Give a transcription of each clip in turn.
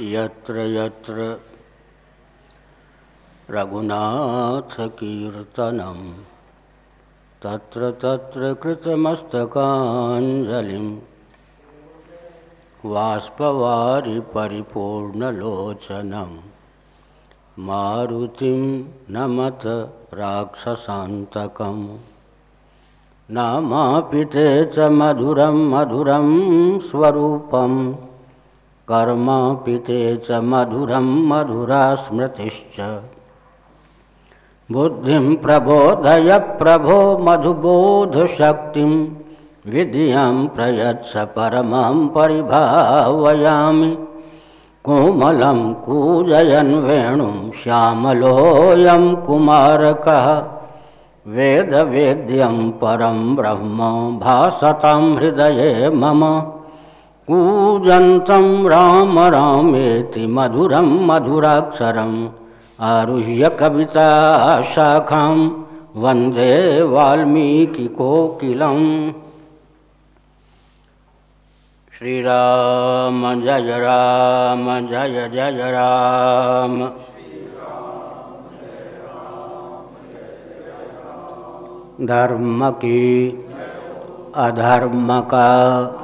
यत्र यत्र रघुनाथकीर्तनं तत्र तत्र कृतमस्तकाञ्जलिं वाष्पवारि परिपूर्णलोचनं मारुतिं नमत राक्षसान्तकम् नामापिते च मधुरं मधुरं स्वरूपम् कर्मापिते च मधुरं मधुरा स्मृतिश्च बुद्धिं प्रबोधय प्रभो मधुबोधशक्तिं विद्यां प्रयत्स परमां परिभावयामि। कोमलं कूजयन् वेणुं श्यामलोऽयं कुमारकः, वेदवेद्यं परं ब्रह्म भासतां हृदये मम। कूजन्तं राम रामेति मधुरं मधुराक्षरम् आरुह्य कविताशाखां वंदे वाल्मीकिकोकिलम् श्रीराम, जय राम, जय जय राम। धर्म की, अधर्म का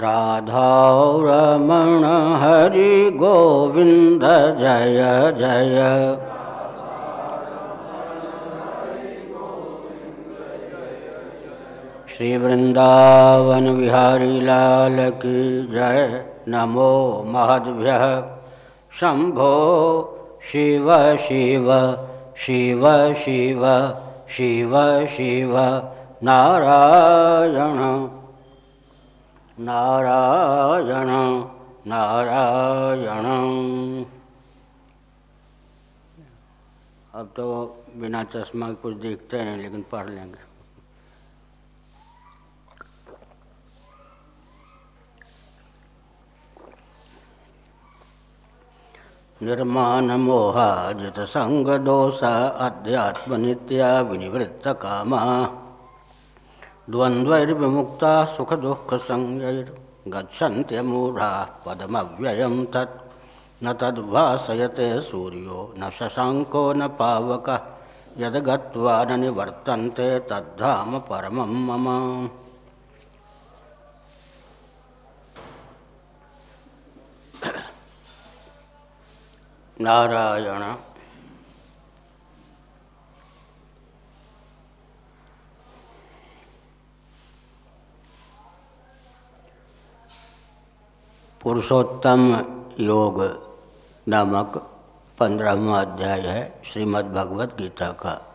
रमण हरि गोविंद जय जय। श्री वृंदावन बिहारी लाल की जय। नमो महद्भ्य। शंभो शिव शिव शिव शिव शिव शिव। नारायण। नारायण नारायण। अब तो बिना चश्मा के कुछ देखते हैं, लेकिन पढ़ लेंगे। निर्माण मोहाजित संग द्वंद्वैर्विमुक्ता सुख दुख संज्ञैर्गछन्त्यमूढ़ा पदमव्ययं तत्। न तद्भासयते सूर्यो, न शशाङ्को, न पावकः। यद्गत्वा न निवर्तन्ते तद्धाम परमं मम। नारायण। पुरुषोत्तम योग नामक पंद्रहवा अध्याय है श्रीमद् भगवत गीता का।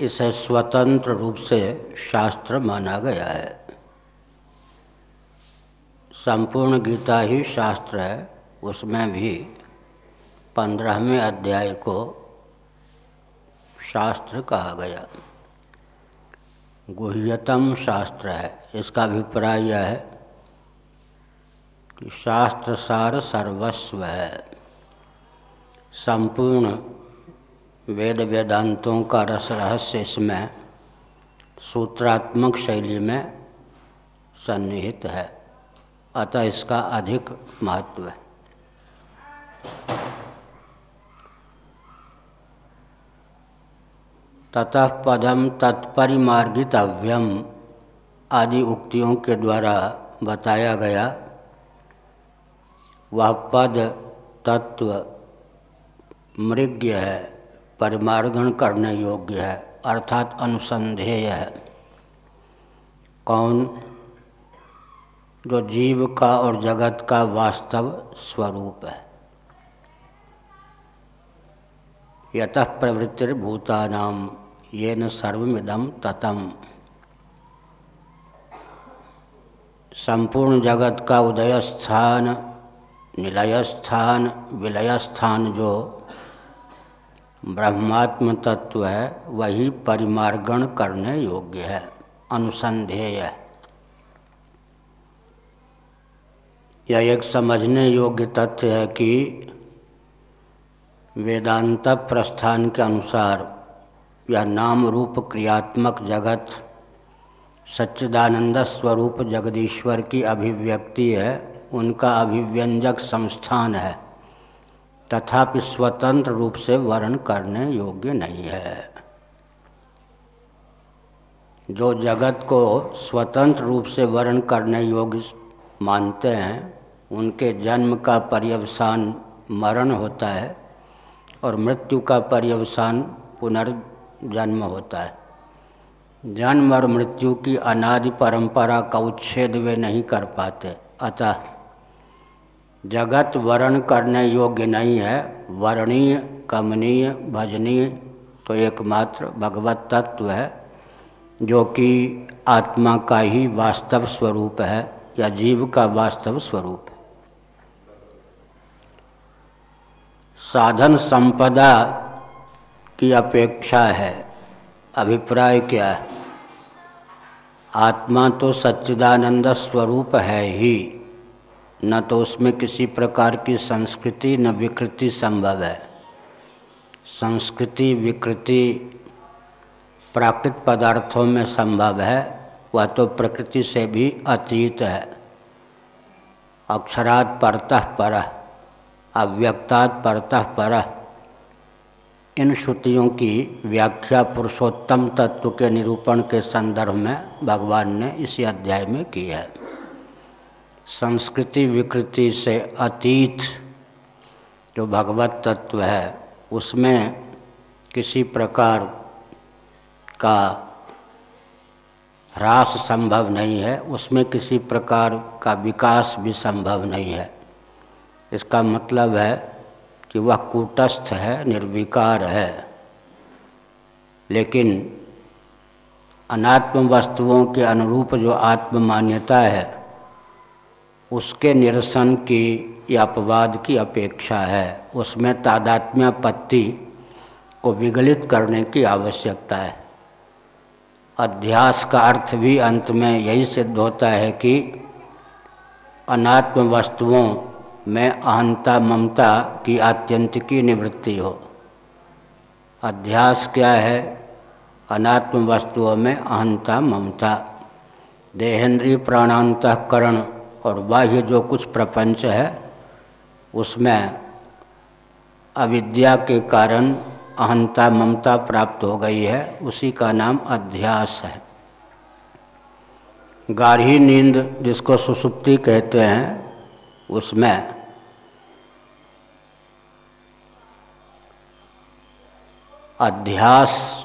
इसे स्वतंत्र रूप से शास्त्र माना गया है। संपूर्ण गीता ही शास्त्र है, उसमें भी पंद्रहवें अध्याय को शास्त्र कहा गया। गुह्यतम शास्त्र है। इसका अभिप्राय यह है कि शास्त्र सार सर्वस्व है। संपूर्ण वेद वेदांतों का रस रहस्य इसमें सूत्रात्मक शैली में सन्निहित है। अतः इसका अधिक महत्व है। ततः पदम तत्परिमार्गितव्यम आदि उक्तियों के द्वारा बताया गया। वह पद तत्व मृग्य है, परिमार्गण करने योग्य है, अर्थात अनुसंधेय है। कौन? जो जीव का और जगत का वास्तव स्वरूप है। यतः प्रवृत्तिर्भूतानाम। ये न सर्वमिदम ततम। संपूर्ण जगत का उदय स्थान निलय स्थान विलय स्थान जो ब्रह्मात्म तत्व है वही परिमार्गण करने योग्य है, अनुसंधेय। है यह एक समझने योग्य तथ्य है कि वेदांत प्रस्थान के अनुसार यह नाम रूप क्रियात्मक जगत, सच्चिदानंद स्वरूप जगदीश्वर की अभिव्यक्ति है, उनका अभिव्यंजक संस्थान है, तथापि स्वतंत्र रूप से वर्ण करने योग्य नहीं है। जो जगत को स्वतंत्र रूप से वर्ण करने योग्य मानते हैं, उनके जन्म का पर्यवसान मरण होता है और मृत्यु का पर्यवसान पुनर्जन्म होता है। जन्म और मृत्यु की अनादि परंपरा का उच्छेद वे नहीं कर पाते। अतः जगत वर्ण करने योग्य नहीं है। वर्णीय, कमनीय, भजनीय तो एकमात्र भगवत तत्व है, जो कि आत्मा का ही वास्तव स्वरूप है या जीव का वास्तव स्वरूप है। साधन संपदा की अपेक्षा है, अभिप्राय क्या है? आत्मा तो सच्चिदानंद स्वरूप है ही, न तो उसमें किसी प्रकार की संस्कृति, न विकृति संभव है। संस्कृति, विकृति प्राकृत पदार्थों में संभव है, वह तो प्रकृति से भी अतीत है। अक्षरात परतः पर, अव्यक्तात् परतः पर। इन श्रुतियों की व्याख्या पुरुषोत्तम तत्व के निरूपण के संदर्भ में भगवान ने इसी अध्याय में की है। संस्कृति विकृति से अतीत जो भगवत तत्व है, उसमें किसी प्रकार का ह्रास संभव नहीं है, उसमें किसी प्रकार का विकास भी संभव नहीं है। इसका मतलब है कि वह कूटस्थ है, निर्विकार है। लेकिन अनात्म वस्तुओं के अनुरूप जो आत्म मान्यता है, उसके निरसन की या अपवाद की अपेक्षा है। उसमें तादात्म्यपत्ति को विगलित करने की आवश्यकता है। अध्यास का अर्थ भी अंत में यही सिद्ध होता है कि अनात्म वस्तुओं में अहंता ममता की आत्यंतिकी निवृत्ति हो। अध्यास क्या है? अनात्म वस्तुओं में अहंता ममता। देहेंद्रीय प्राणांतकरण और बाह्य जो कुछ प्रपंच है, उसमें अविद्या के कारण अहंता ममता प्राप्त हो गई है, उसी का नाम अध्यास है। गाढ़ी नींद जिसको सुसुप्ति कहते हैं, उसमें अध्यास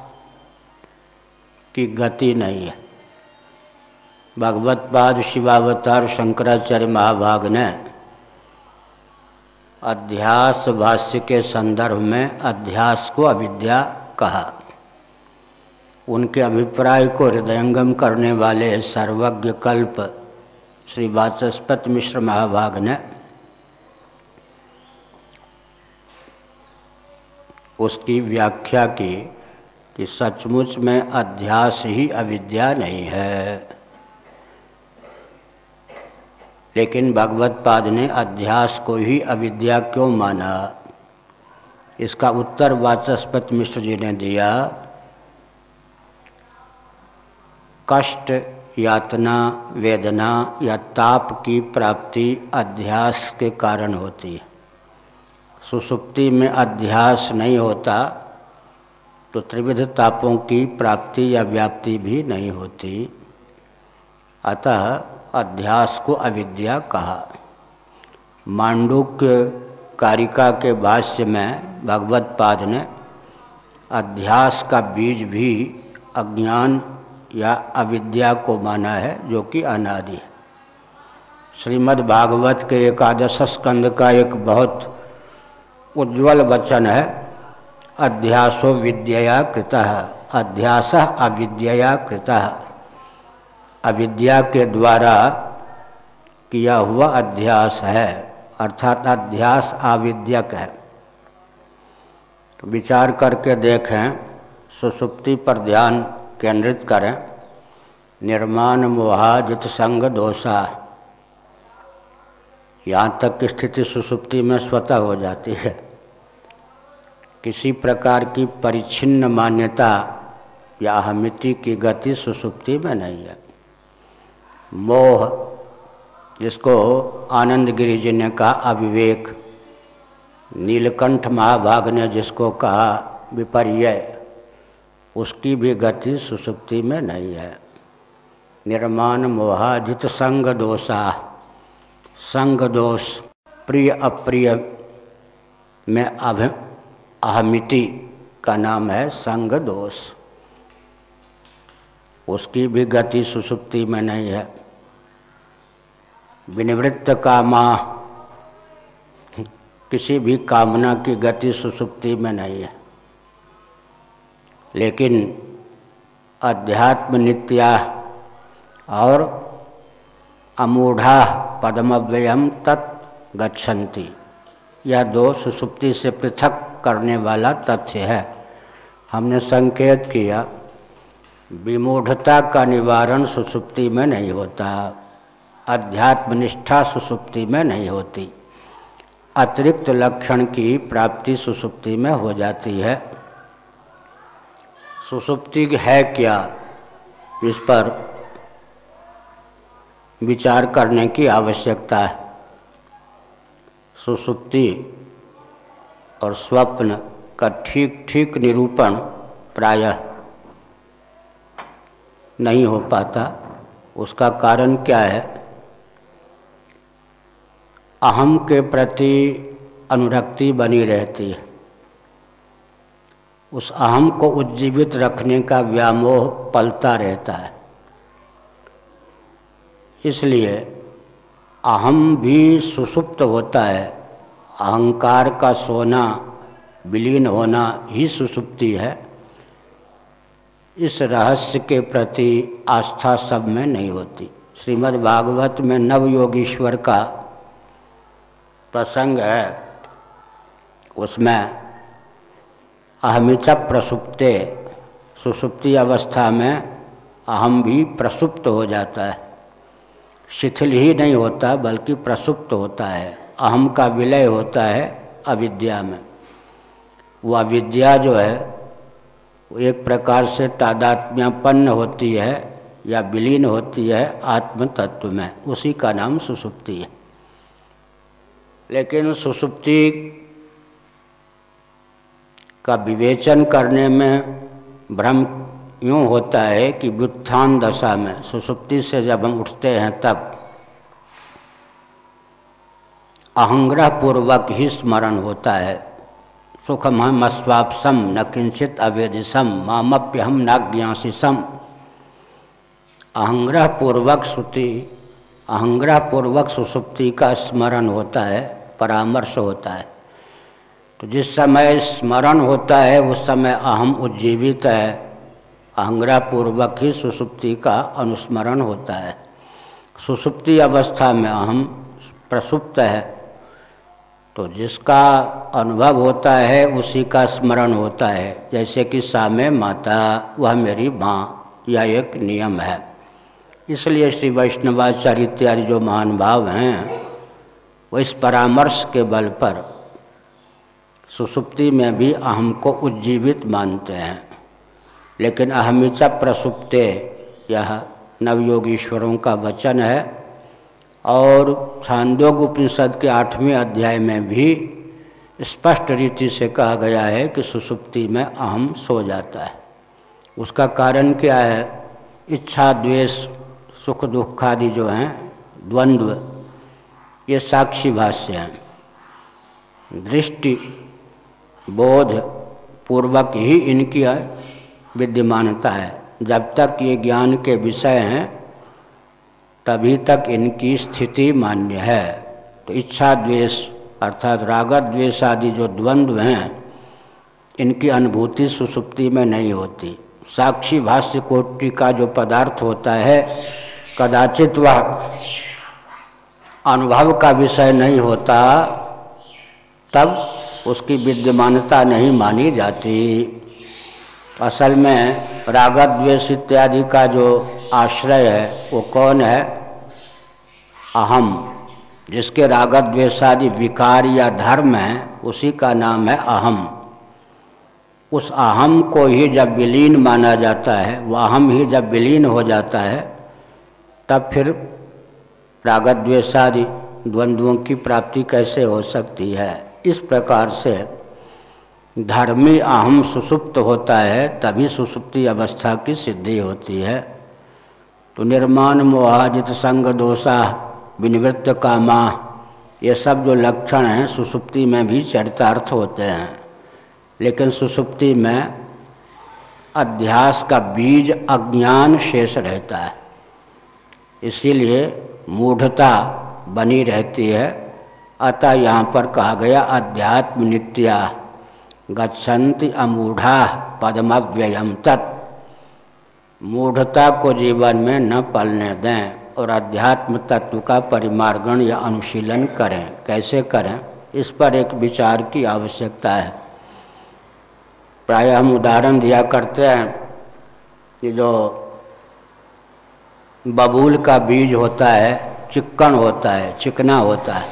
की गति नहीं है। भगवत पाद शिवावतार शंकराचार्य महाभाग ने अध्यास भाष्य के संदर्भ में अध्यास को अविद्या कहा। उनके अभिप्राय को हृदयंगम करने वाले सर्वज्ञ कल्प श्री वाचस्पत मिश्र महाभाग ने उसकी व्याख्या की कि सचमुच में अध्यास ही अविद्या नहीं है। लेकिन भगवत पाद ने अध्यास को ही अविद्या क्यों माना? इसका उत्तर वाचस्पत मिश्र जी ने दिया। कष्ट, यातना, वेदना या ताप की प्राप्ति अध्यास के कारण होती है। सुसुप्ति में अध्यास नहीं होता तो त्रिविध तापों की प्राप्ति या व्याप्ति भी नहीं होती। अतः अध्यास को अविद्या कहा। मांडुक्य कारिका के भाष्य में भगवत पाद ने अध्यास का बीज भी अज्ञान या अविद्या को माना है, जो कि अनादि है। श्रीमद् भागवत के एकादश स्कंद का एक बहुत उज्ज्वल वचन है, अध्यासो विद्यया कृत, अध्यास अविद्यया कृत। अविद्या के द्वारा किया हुआ अध्यास है, अर्थात अध्यास आविद्यक है। विचार करके देखें, सुसुप्ति पर ध्यान केंद्रित करें। निर्माण मोहाजित संग दोषा। यहाँ तक की स्थिति सुसुप्ति में स्वतः हो जाती है। किसी प्रकार की परिच्छिन्न मान्यता या अहमिति की गति सुसुप्ति में नहीं है। मोह, जिसको आनंद गिरी जी ने कहा, अविवेक, नीलकंठ महाभाग ने जिसको कहा, विपर्य, उसकी भी गति सुसुप्ति में नहीं है। निर्माण मोहाजित संग दोषा। संग दोष प्रिय अप्रिय, में अभ, अहमिति का नाम है संग दोष उसकी भी गति सुसुप्ति में नहीं है। विनिवृत्त कामा, किसी भी कामना की गति सुसुप्ति में नहीं है। लेकिन अध्यात्म नित्या और अमूढ़ा पद्मव्ययम तत् गच्छन्ति। यह दो सुसुप्ति से पृथक करने वाला तथ्य है। हमने संकेत किया, विमूढ़ता का निवारण सुसुप्ति में नहीं होता अध्यात्म निष्ठा सुसुप्ति में नहीं होती। अतिरिक्त लक्षण की प्राप्ति सुसुप्ति में हो जाती है। सुसुप्ति है क्या? इस पर विचार करने की आवश्यकता है। सुसुप्ति और स्वप्न का ठीक ठीक निरूपण प्रायः नहीं हो पाता। उसका कारण क्या है? अहम के प्रति अनुरक्ति बनी रहती है। उस अहम को उज्जीवित रखने का व्यामोह पलता रहता है। इसलिए अहम भी सुसुप्त होता है। अहंकार का सोना, विलीन होना ही सुसुप्ति है। इस रहस्य के प्रति आस्था सब में नहीं होती। श्रीमद् भागवत में नवयोगीश्वर का प्रसंग है। उसमें अहमिचा प्रसुप्ते, सुसुप्ति अवस्था में अहम भी प्रसुप्त हो जाता है। शिथिल ही नहीं होता, बल्कि प्रसुप्त होता है। अहम का विलय होता है अविद्या में। वह अविद्या जो है एक प्रकार से तादात्म्यपन्न होती है या विलीन होती है आत्म तत्व में। उसी का नाम सुसुप्ति है। लेकिन सुसुप्ति का विवेचन करने में भ्रम यूँ होता है कि व्युत्थान दशा में सुसुप्ति से जब हम उठते हैं तब अहंग्रह पूर्वक ही स्मरण होता है। सुखम हम अस्वापसम, न किंचित अवेदिसम मामप्य हम नाज्ञासिसम अहंग्रह पूर्वक श्रुति अहंग्रह पूर्वक सुसुप्ति का स्मरण होता है, परामर्श होता है। तो जिस समय स्मरण होता है, उस समय अहम उज्जीवित है। अहंग्रह पूर्वक ही सुसुप्ति का अनुस्मरण होता है। सुसुप्ति अवस्था में अहम प्रसुप्त है। तो जिसका अनुभव होता है, उसी का स्मरण होता है। जैसे कि सामे माता, वह मेरी माँ, यह एक नियम है। इसलिए श्री वैष्णवाचार्य इत्यादि जो महान भाव हैं, वो इस परामर्श के बल पर सुसुप्ति में भी अहम को उज्जीवित मानते हैं। लेकिन अहमिचा प्रसुप्ते यह नवयोगीश्वरों का वचन है। और छांदोग उपनिषद के आठवें अध्याय में भी स्पष्ट रीति से कहा गया है कि सुसुप्ति में अहम सो जाता है। उसका कारण क्या है? इच्छा, द्वेष, सुख, दुख आदि जो हैं, द्वंद्व, ये साक्षी भाष्य हैं। दृष्टि, बोध पूर्वक ही इनकी विद्यमानता है। जब तक ये ज्ञान के विषय हैं, तभी तक इनकी स्थिति मान्य है। तो इच्छा द्वेष अर्थात रागत द्वेष आदि जो द्वंद्व हैं, इनकी अनुभूति सुसुप्ति में नहीं होती। साक्षी भाष्य कोटि का जो पदार्थ होता है, कदाचित वह अनुभव का विषय नहीं होता, तब उसकी विद्यमानता नहीं मानी जाती। असल में रागत द्वेष इत्यादि का जो आश्रय है, वो कौन है? अहम, जिसके रागत द्वेषादि विकार या धर्म है, उसी का नाम है अहम। उस अहम को ही जब विलीन माना जाता है वह अहम ही जब विलीन हो जाता है, तब फिर रागत द्वेषादि द्वंद्वों की प्राप्ति कैसे हो सकती है? इस प्रकार से धर्मी अहम सुसुप्त होता है, तभी सुसुप्ति अवस्था की सिद्धि होती है। तो निर्माण मोहाजित संग दोषा, विनिवृत्त कामा, ये सब जो लक्षण हैं, सुसुप्ति में भी चरितार्थ होते हैं। लेकिन सुसुप्ति में अध्यास का बीज अज्ञान शेष रहता है। इसीलिए मूढ़ता बनी रहती है। अतः यहाँ पर कहा गया अध्यात्म नित्या। गच्छन्ति अमूढ़ा पदमव्ययम तत्। मूढ़ता को जीवन में न पलने दें और अध्यात्म तत्व का परिमार्गण या अनुशीलन करें। कैसे करें? इस पर एक विचार की आवश्यकता है। प्राय हम उदाहरण दिया करते हैं कि जो बबूल का बीज होता है चिक्कन होता है, चिकना होता है।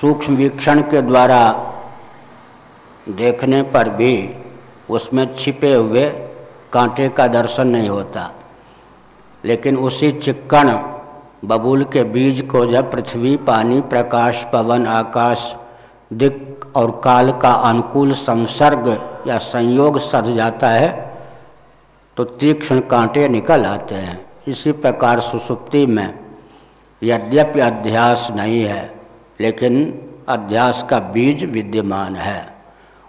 सूक्ष्म वीक्षण के द्वारा देखने पर भी उसमें छिपे हुए कांटे का दर्शन नहीं होता। लेकिन उसी चिक्कण बबूल के बीज को जब पृथ्वी, पानी, प्रकाश, पवन, आकाश, दिक और काल का अनुकूल संसर्ग या संयोग सध जाता है तो तीक्ष्ण कांटे निकल आते हैं। इसी प्रकार सुसुप्ति में यद्यपि अध्यास नहीं है, लेकिन अध्यास का बीज विद्यमान है।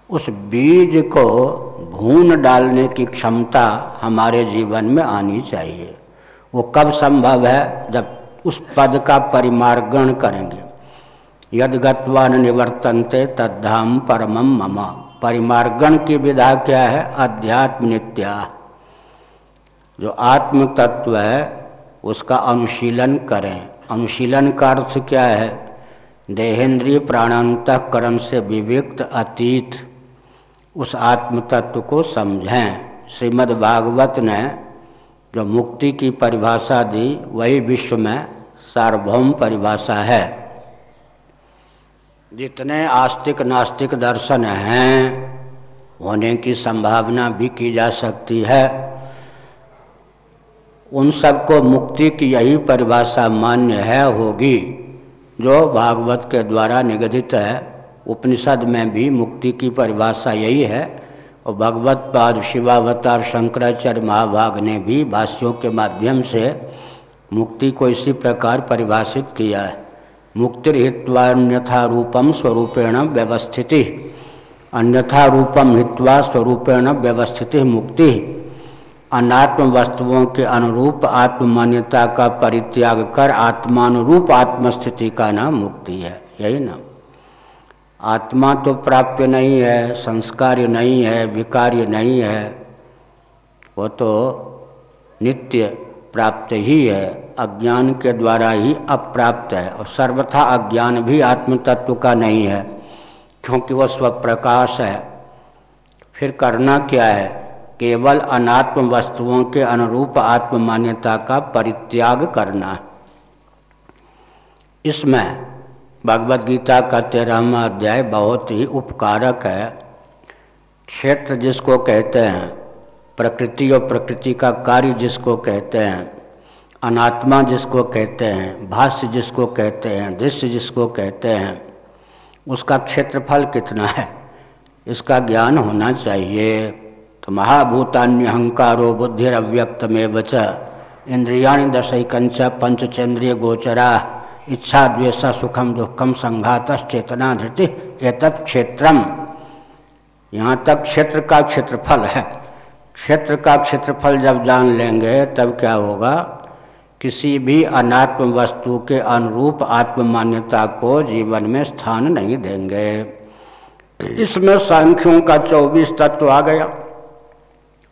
उस बीज को भून डालने की क्षमता हमारे जीवन में आनी चाहिए। वो कब संभव है? जब उस पद का परिमार्गण करेंगे। यद गत्वान निवर्तनते तद्धाम परमम मम। परिमार्गण की विधा क्या है? अध्यात्म नित्या जो आत्म तत्व है, उसका अनुशीलन करें। अनुशीलन का अर्थ क्या है? देहेंद्रीय प्राणांतकरण से विविक्त अतीत। उस आत्म तत्व को समझें। श्रीमद् भागवत ने जो मुक्ति की परिभाषा दी, वही विश्व में सार्वभौम परिभाषा है। जितने आस्तिक नास्तिक दर्शन हैं, होने की संभावना भी की जा सकती है। उन सबको मुक्ति की यही परिभाषा मान्य है, होगी, जो भागवत के द्वारा निगदित है। उपनिषद में भी मुक्ति की परिभाषा यही है। और भगवत पाद, शिवावतार, शंकराचार्य, महाभाग ने भी भाष्यों के माध्यम से मुक्ति को इसी प्रकार परिभाषित किया है। मुक्तिर्हित्वान्यथा रूपम स्वरूपेण व्यवस्थिति। अन्यथा रूपम हित्वा स्वरूपेण व्यवस्थिति मुक्ति। अनात्म वस्तुओं के अनुरूप आत्म मान्यता का परित्याग कर आत्मानुरूप आत्मस्थिति का नाम मुक्ति है। यही नाम। आत्मा तो प्राप्य नहीं है संस्कार्य नहीं है विकार्य नहीं है, वो तो नित्य प्राप्त ही है, अज्ञान के द्वारा ही अप्राप्त है, और सर्वथा अज्ञान भी आत्म तत्व का नहीं है, क्योंकि वह स्वप्रकाश है। फिर करना क्या है? केवल अनात्म वस्तुओं के अनुरूप आत्म मान्यता का परित्याग करना। इसमें भगवद गीता का तेरहवा अध्याय बहुत ही उपकारक है। क्षेत्र जिसको कहते हैं, प्रकृति और प्रकृति का कार्य जिसको कहते हैं, अनात्मा जिसको कहते हैं, भाष्य जिसको कहते हैं, दृश्य जिसको कहते हैं, उसका क्षेत्रफल कितना है? इसका ज्ञान होना चाहिए। तो महाभूतान्य अहंकारो बुद्धिरव्यक्त में बच इंद्रियाणी दशकंच पंचचंद्रिय गोचरा। इच्छा द्वेषा सुखम दुखम संघात चेतना धृति एतत् क्षेत्रम। यहाँ तक क्षेत्र का क्षेत्रफल है। क्षेत्र का क्षेत्रफल जब जान लेंगे, तब क्या होगा? किसी भी अनात्म वस्तु के अनुरूप आत्म मान्यता को जीवन में स्थान नहीं देंगे। इसमें सांख्यों का चौबीस तत्व आ गया।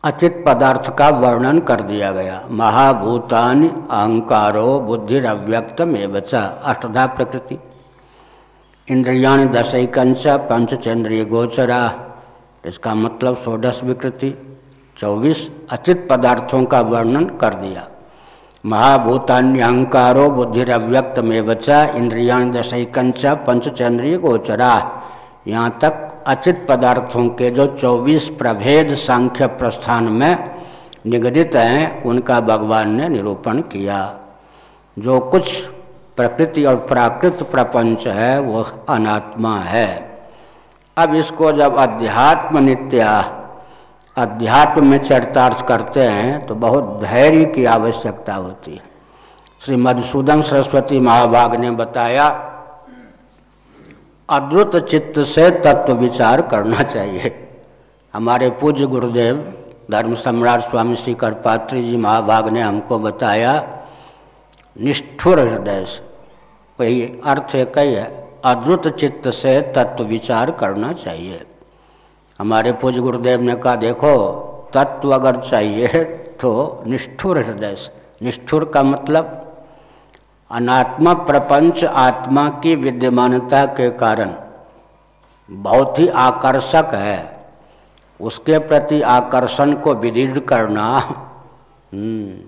अचित पदार्थ का वर्णन कर दिया गया। महाभूतान अहंकारो बुद्धि अव्यक्त में अष्टधा प्रकृति। इंद्रियाण दशकंच पंचचंद्रिय गोचरा। इसका मतलब षोडश विकृति। चौबीस अचित पदार्थों का वर्णन कर दिया। महाभूतान्य अहंकारो बुद्धिव्यक्त में बचा इंद्रियाण दशकंच पंचचंद्रिय गोचरा। यहाँ तक अचित पदार्थों के जो 24 प्रभेद सांख्य प्रस्थान में निगदित हैं, उनका भगवान ने निरूपण किया। जो कुछ प्रकृति और प्राकृत प्रपंच है, वह अनात्मा है। अब इसको जब अध्यात्म नित्या, अध्यात्म में चरितार्थ करते हैं तो बहुत धैर्य की आवश्यकता होती है। श्री मधुसूदन सरस्वती महाभाग ने बताया अद्रुत चित्त से तत्व विचार करना चाहिए। हमारे पूज्य गुरुदेव, धर्म सम्राट स्वामी श्री करपात्री जी महाभाग ने हमको बताया, निष्ठुर हृदय से। अर्थ एक ही है, अद्रुत चित्त से तत्व विचार करना चाहिए। हमारे पूज्य गुरुदेव ने कहा, देखो, तत्व अगर चाहिए तो निष्ठुर हृदय से। निष्ठुर का मतलब अनात्मा प्रपंच आत्मा की विद्यमानता के कारण बहुत ही आकर्षक है। उसके प्रति आकर्षण को विदीर्ण करना हम्म,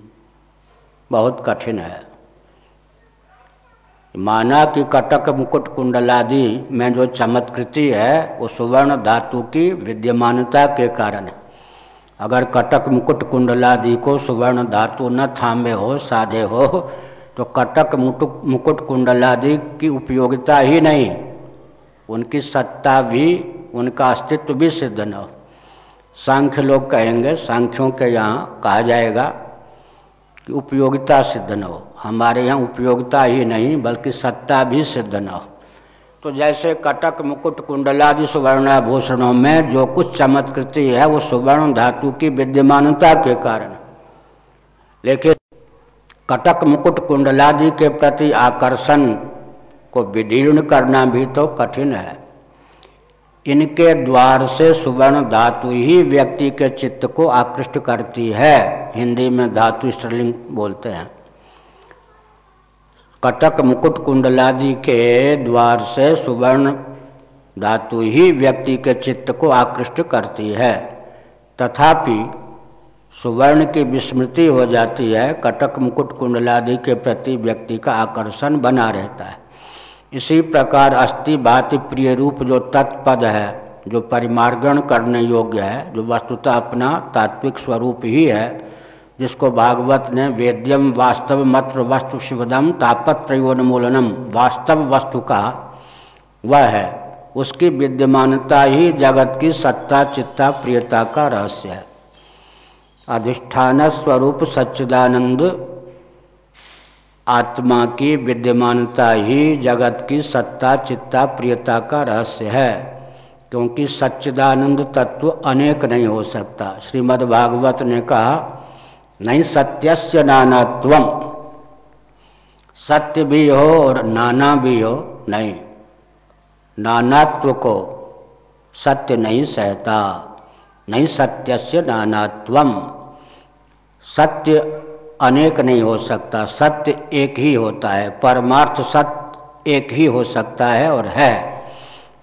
बहुत कठिन है। माना कि कटक मुकुट कुंडलादि में जो चमत्कृति है वो सुवर्ण धातु की विद्यमानता के कारण। है अगर कटक मुकुट कुंडलादि को सुवर्ण धातु न थामे हो साधे हो तो कटक मुटुक मुकुट कुंडलादि की उपयोगिता ही नहीं। उनकी सत्ता भी, उनका अस्तित्व भी सिद्ध न हो। सांख्य लोग कहेंगे, सांख्यों के यहाँ कहा जाएगा कि उपयोगिता सिद्ध न हो। हमारे यहाँ उपयोगिता ही नहीं, बल्कि सत्ता भी सिद्ध न हो। तो जैसे कटक मुकुट कुंडलादि सुवर्णाभूषणों में जो कुछ चमत्कृति है, वो सुवर्ण धातु की विद्यमानता के कारण। लेकिन कटक मुकुट कुंडलादि के प्रति आकर्षण को विदीर्ण करना भी तो कठिन है। इनके द्वार से सुवर्ण धातु ही व्यक्ति के चित्त को आकृष्ट करती है, हिंदी में धातु स्त्रीलिंग बोलते हैं। कटक मुकुट कुंडलादि के द्वार से सुवर्ण धातु ही व्यक्ति के चित्त को आकृष्ट करती है। तथापि सुवर्ण की विस्मृति हो जाती है, कटक मुकुट कुंडलादि के प्रति व्यक्ति का आकर्षण बना रहता है। इसी प्रकार अस्थि भाति प्रिय रूप जो तत्पद है, जो परिमार्गण करने योग्य है, जो वस्तुतः अपना तात्विक स्वरूप ही है, जिसको भागवत ने वेद्यम वास्तव मत्र वस्तु शिवदम तापत्रोन्मूलनम वास्तव वस्तु का वह है। उसकी विद्यमानता ही जगत की सत्ता, चित्ता, प्रियता का रहस्य है। अधिष्ठान स्वरूप सच्चिदानंद आत्मा की विद्यमानता ही जगत की सत्ता, चित्ता, प्रियता का रहस्य है, क्योंकि सच्चिदानंद तत्व अनेक नहीं हो सकता। श्रीमद् भागवत ने कहा, नहीं सत्यस्य नानात्व सत्य भी हो और नाना भी हो नहीं। नानात्व को सत्य नहीं सहता। नहीं सत्य से नानात्वम। सत्य अनेक नहीं हो सकता, सत्य एक ही होता है, परमार्थ सत्य एक ही हो सकता है और है।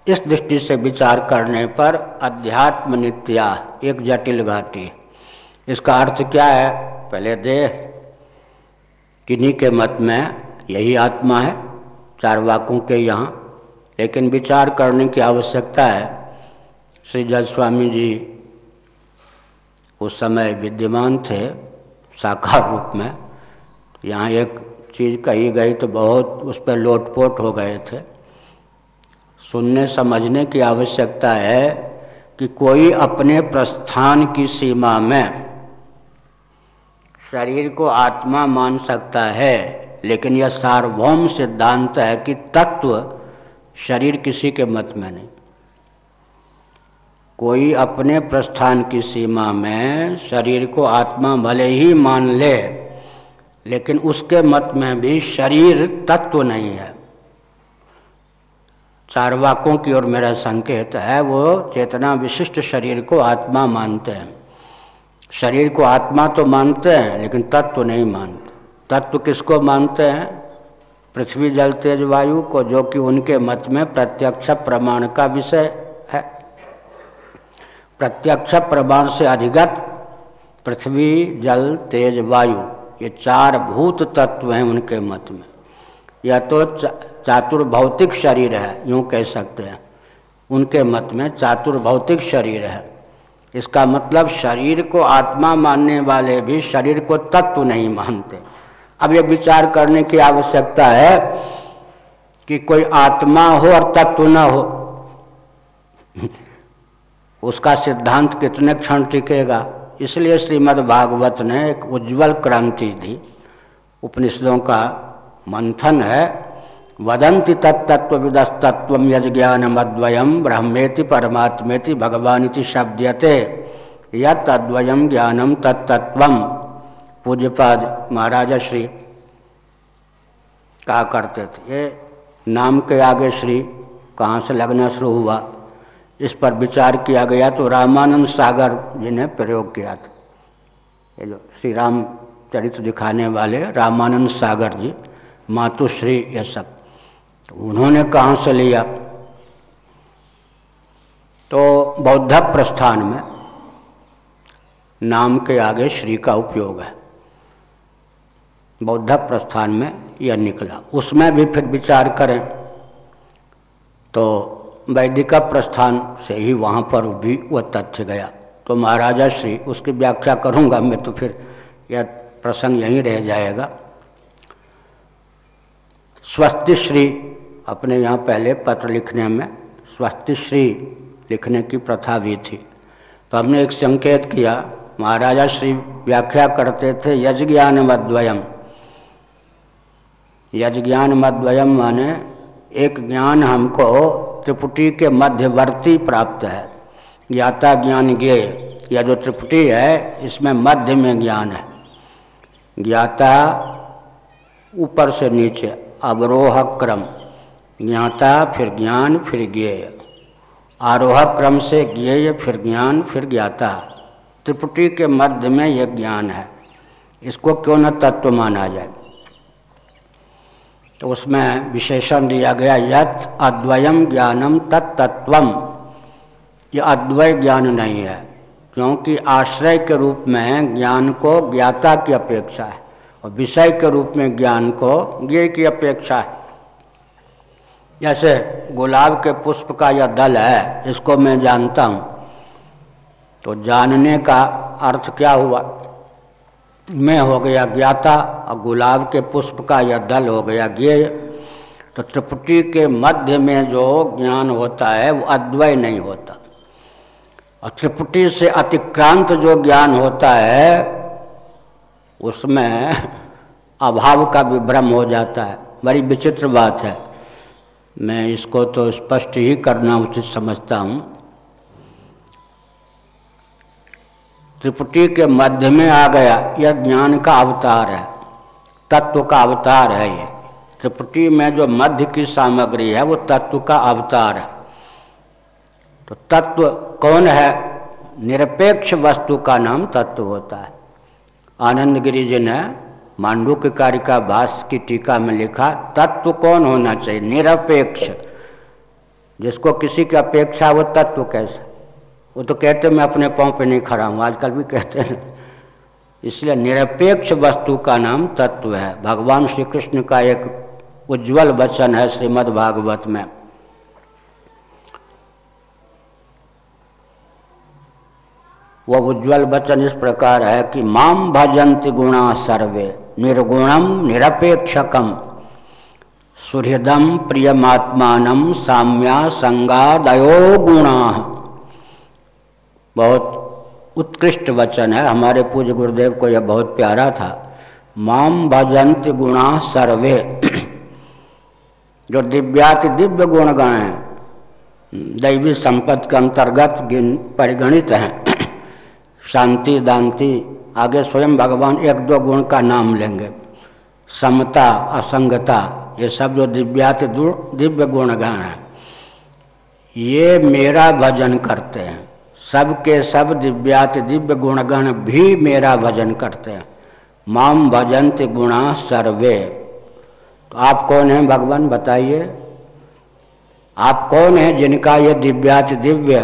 इस दृष्टि से विचार करने पर अध्यात्म नित्या एक जटिल घाटी। इसका अर्थ क्या है? पहले देह, किन्हीं के मत में यही आत्मा है, चार वाकों के यहाँ। लेकिन विचार करने की आवश्यकता है। श्री जल स्वामी जी उस समय विद्यमान थे साकार रूप में। यहाँ एक चीज़ कही गई तो बहुत उस पर लोटपोट हो गए थे। सुनने समझने की आवश्यकता है कि कोई अपने प्रस्थान की सीमा में शरीर को आत्मा मान सकता है, लेकिन यह सार्वभौम सिद्धांत है कि तत्व शरीर किसी के मत में नहीं। कोई अपने प्रस्थान की सीमा में शरीर को आत्मा भले ही मान ले, लेकिन उसके मत में भी शरीर तत्व नहीं है। चार वाकों की ओर मेरा संकेत है, वो चेतना विशिष्ट शरीर को आत्मा मानते हैं। शरीर को आत्मा तो मानते हैं, लेकिन तत्व नहीं मानते। तत्व किसको मानते हैं? पृथ्वी जल, तेज वायु को, जो कि उनके मत में प्रत्यक्ष प्रमाण का विषय है। प्रत्यक्ष प्रमाण से अधिगत पृथ्वी, जल, तेज, वायु, ये चार भूत तत्व हैं उनके मत में। यह तो चातुर्भौतिक शरीर है, यूँ कह सकते हैं। उनके मत में चातुर्भौतिक शरीर है। इसका मतलब शरीर को आत्मा मानने वाले भी शरीर को तत्व नहीं मानते। अब ये विचार करने की आवश्यकता है कि कोई आत्मा हो और तत्व न हो। उसका सिद्धांत कितने क्षण टिकेगा? इसलिए श्रीमद् भागवत ने एक उज्जवल क्रांति दी। उपनिषदों का मंथन है वदंती तत्व विदस्तत्व यज्ञानम अद्वयम ब्रह्मेति परमात्मेति भगवानिति शब्दते यद्वयम ज्ञानम तत्व पूज्यपाद महाराजा श्री कहा करते थे। ये नाम के आगे श्री कहाँ से लगना शुरू हुआ? इस पर विचार किया गया तो रामानंद सागर जी ने प्रयोग किया था। ये जो श्री राम चरित्र दिखाने वाले रामानंद सागर जी, मातुश्री ये सब तो उन्होंने कहाँ से लिया? तो बौद्ध प्रस्थान में नाम के आगे श्री का उपयोग है। बौद्ध प्रस्थान में यह निकला। उसमें भी फिर विचार करें तो वैदिक प्रस्थान से ही वहाँ पर भी वह तथ्य गया। तो महाराजा श्री, उसकी व्याख्या करूँगा मैं तो फिर यह प्रसंग यहीं रह जाएगा। स्वस्ति श्री, अपने यहाँ पहले पत्र लिखने में, स्वस्ति श्री लिखने की प्रथा भी थी। तो हमने एक संकेत किया, महाराजा श्री व्याख्या करते थे यज्ञान मद्वयम यज्ञान मद्वयम माने एक ज्ञान हमको त्रिपुटी के मध्यवर्ती प्राप्त है। ज्ञाता ज्ञान ज्ञेय यह जो त्रिपुटी है, इसमें मध्य में ज्ञान है। ज्ञाता ऊपर से नीचे, अवरोह क्रम। ज्ञाता फिर ज्ञान, फिर ज्ञेय। आरोह क्रम से ज्ञेय, फिर ज्ञान, फिर ज्ञाता। त्रिपुटी के मध्य में यह ज्ञान है। इसको क्यों न तत्व माना जाए? तो उसमें विशेषण दिया गया यथ अद्वयम ज्ञानम तत्तत्वम ये अद्वय ज्ञान नहीं है, क्योंकि आश्रय के रूप में ज्ञान को ज्ञाता की अपेक्षा है और विषय के रूप में ज्ञान को ज्ञ की अपेक्षा है। जैसे गुलाब के पुष्प का यह दल है, इसको मैं जानता हूँ। तो जानने का अर्थ क्या हुआ? मैं हो गया ज्ञाता और गुलाब के पुष्प का यह दल हो गया ज्ञेय तो त्रिपुटी के मध्य में जो ज्ञान होता है, वो अद्वय नहीं होता। और त्रिपुटी से अतिक्रांत जो ज्ञान होता है, उसमें अभाव का भी भ्रम हो जाता है। बड़ी विचित्र बात है। मैं इसको तो स्पष्ट ही करना उचित समझता हूँ। त्रिपुटी के मध्य में आ गया। यह ज्ञान का अवतार है। तत्व का अवतार है ये। त्रिपुटी में जो मध्य की सामग्री है, वो तत्व का अवतार है। तो तत्व कौन है? निरपेक्ष वस्तु का नाम तत्व होता है। आनंद गिरी जी ने मांडू के कार्य का भाष की टीका में लिखा, तत्व कौन होना चाहिए? निरपेक्ष। जिसको किसी की अपेक्षा वो तत्व कैसा? वो तो कहते मैं अपने पाँव पे नहीं खड़ा हूँ। आजकल भी कहते हैं। इसलिए निरपेक्ष वस्तु का नाम तत्व है। भगवान श्री कृष्ण का एक उज्जवल वचन है श्रीमद् भागवत में। वह उज्ज्वल वचन इस प्रकार है कि माम भजंत गुणा सर्वे निर्गुणम निरपेक्षकम सुहृदम प्रियमात्मान साम्या संगा संगादयो गुणा। बहुत उत्कृष्ट वचन है। हमारे पूज्य गुरुदेव को यह बहुत प्यारा था। माम भजंत गुणा सर्वे। जो दिव्याति दिव्य गुण गण हैं दैवी संपत्ति के अंतर्गत परिगणित हैं। शांति दांति, आगे स्वयं भगवान एक दो गुण का नाम लेंगे। समता, असंगता, ये सब जो दिव्याति दिव्य गुण गण हैं ये मेरा भजन करते हैं। सबके सब दिव्याति दिव्य गुणगण भी मेरा भजन करते हैं। माम भजंत गुणा सर्वे। तो आप कौन हैं भगवान, बताइए। आप कौन हैं जिनका ये दिव्यात दिव्य,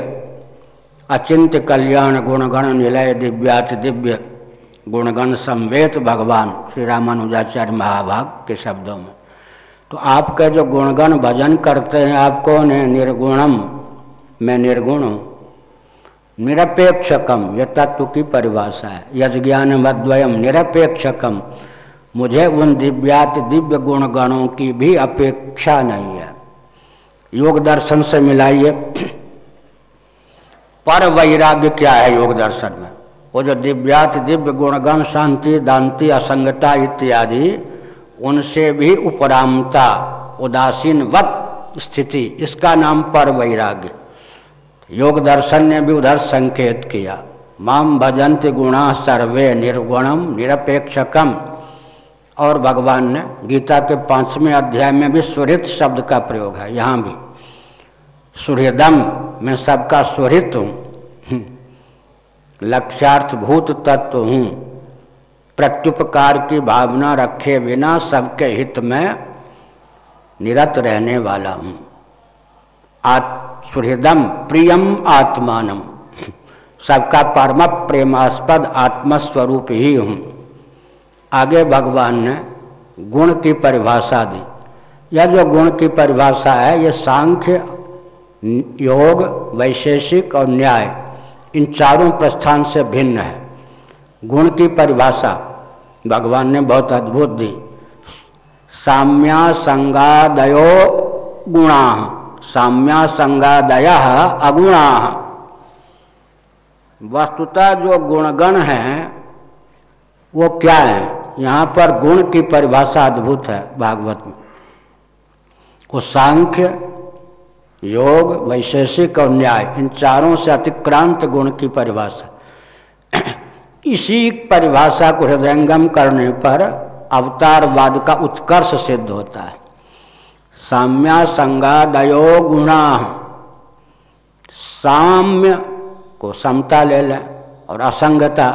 अचिंत कल्याण गुणगण निलय दिव्यात दिव्य गुणगण संवेत भगवान, श्री रामानुजाचार्य महाभाग के शब्दों में। तो आपके जो गुणगण भजन करते हैं, आप कौन है? निर्गुणम। मैं निर्गुण हूँ। निरपेक्षकम यह तत्व की परिभाषा है। यज ज्ञान मद्वयम निरपेक्षकम। मुझे उन दिव्यात दिव्य गुण गणों की भी अपेक्षा नहीं है। योग दर्शन से मिलाइए। पर वैराग्य क्या है योग दर्शन में? वो जो दिव्यात दिव्य गुणगण, शांति, दांति, असंगता इत्यादि, उनसे भी उपरामता उदासीन वत स्थिति, इसका नाम पर वैराग्य। योग दर्शन ने भी उधर संकेत किया। माम भजंत गुणा सर्वे निर्गुणम, निरपेक्षकम। और भगवान ने गीता के पाँचवें अध्याय में भी सुहृत शब्द का प्रयोग है। यहाँ भी, सुहृदम, मैं सबका सुहृत हूँ। हम्म। लक्ष्यार्थ भूत तत्व हूँ। प्रत्युपकार की भावना रखे बिना सबके हित में निरत रहने वाला हूँ। सुहृदम प्रियम आत्मानम। सबका परम प्रेमास्पद आत्मस्वरूप ही हूँ। आगे भगवान ने गुण की परिभाषा दी। यह जो गुण की परिभाषा है, ये सांख्य, योग, वैशेषिक और न्याय, इन चारों प्रस्थान से भिन्न है। गुण की परिभाषा भगवान ने बहुत अद्भुत दी। साम्या संगादयो गुणा। साम्या संगादय अगुणा। वस्तुतः जो गुणगण हैं, वो क्या है? यहाँ पर गुण की परिभाषा अद्भुत है, भागवत में। वो सांख्य, योग, वैशेषिक और न्याय, इन चारों से अतिक्रांत गुण की परिभाषा। इसी परिभाषा को हृदयंगम करने पर अवतारवाद का उत्कर्ष सिद्ध होता है। साम्या संगादयो गुणा। साम्य को समता ले लें और असंगता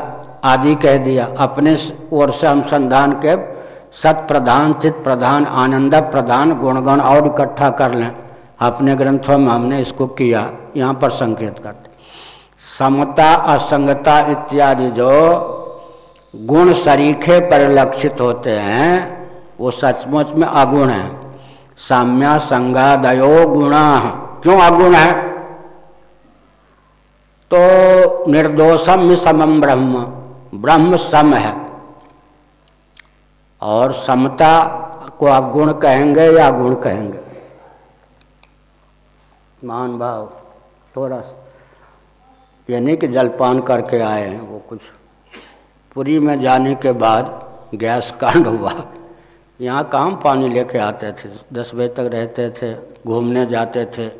आदि कह दिया। अपने ओर से अनुसंधान के सत प्रधान, चित प्रधान, आनंद प्रधान, गुणगण और इकट्ठा कर लें। अपने ग्रंथों में हमने इसको किया। यहाँ पर संकेत करते समता, असंगता इत्यादि जो गुण सरीखे परिलक्षित होते हैं, वो सचमुच में अगुण हैं। साम्या संगादयो गुणा। क्यों अगुण है? तो निर्दोषम समम ब्रह्म। ब्रह्म सम है। और समता को आप गुण कहेंगे या गुण कहेंगे? मान भाव, थोड़ा सा। ये नहीं कि जलपान करके आए हैं, वो कुछ। पुरी में जाने के बाद गैस कांड हुआ। यहाँ काम पानी लेके आते थे? दस बजे तक रहते थे, घूमने जाते थे।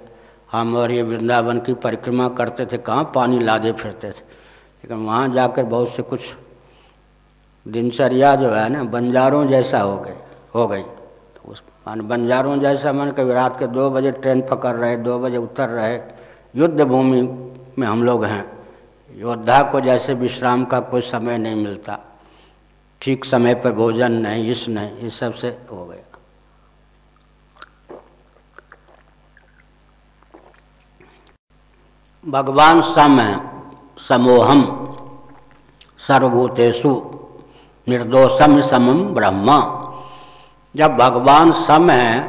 हम और ये वृंदावन की परिक्रमा करते थे, कहाँ पानी लादे फिरते थे? लेकिन वहाँ जाकर बहुत से कुछ दिनचर्या जो है ना, बंजारों जैसा हो गए हो गई। तो उस मान बंजारों जैसा मन कभी रात के दो बजे ट्रेन पकड़ रहे, दो बजे उतर रहे। युद्ध भूमि में हम लोग हैं। योद्धा को जैसे विश्राम का कोई समय नहीं मिलता। ठीक समय पर भोजन नहीं, इस नहीं इस सबसे हो गया। भगवान सम है समोहम, सर्वभूतेषु, निर्दोषम समम ब्रह्म। जब भगवान सम है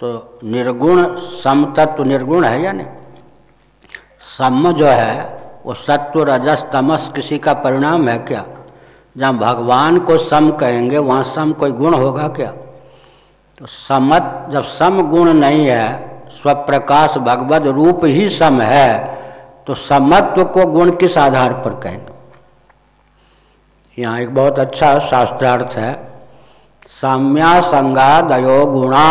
तो निर्गुण सम तत्व निर्गुण है या नहीं? सम जो है, वो सत्व रजस तमस किसी का परिणाम है क्या? जहाँ भगवान को सम कहेंगे, वहाँ सम कोई गुण होगा क्या? तो समत, जब सम गुण नहीं है, स्वप्रकाश भगवत रूप ही सम है तो समत्व को गुण किस आधार पर कहेंगे? यहाँ एक बहुत अच्छा शास्त्रार्थ है साम्या संगा दयो गुणा।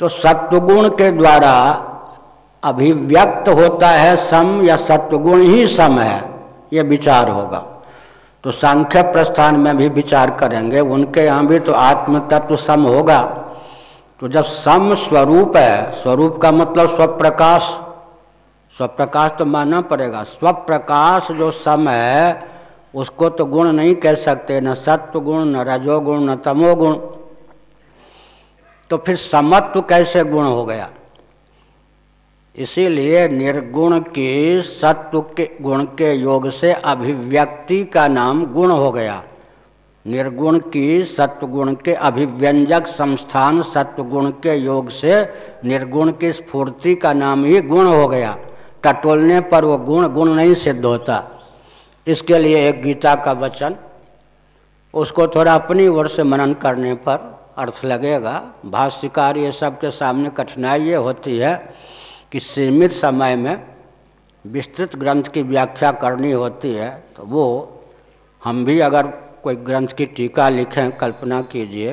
तो सत्वगुण के द्वारा अभिव्यक्त होता है सम या सत्वगुण ही सम है यह विचार होगा। तो सांख्य प्रस्थान में भी विचार करेंगे। उनके यहाँ भी तो आत्म तत्व सम होगा। तो जब सम स्वरूप है, स्वरूप का मतलब स्वप्रकाश। स्वप्रकाश तो मानना पड़ेगा। स्वप्रकाश जो सम है, उसको तो गुण नहीं कह सकते। न सत्व गुण, न रजोगुण, न तमोगुण। तो फिर समत्व कैसे गुण हो गया? इसीलिए निर्गुण की सत्व के, गुण के योग से अभिव्यक्ति का नाम गुण हो गया। निर्गुण की सत्वगुण के अभिव्यंजक संस्थान सत्वगुण के योग से निर्गुण की स्फूर्ति का नाम ही गुण हो गया। टटोलने पर वो गुण गुण नहीं सिद्ध होता। इसके लिए एक गीता का वचन, उसको थोड़ा अपनी ओर से मनन करने पर अर्थ लगेगा। भाष्यकार ये सब के सामने कठिनाई ये होती है कि सीमित समय में विस्तृत ग्रंथ की व्याख्या करनी होती है तो वो हम भी अगर कोई ग्रंथ की टीका लिखें, कल्पना कीजिए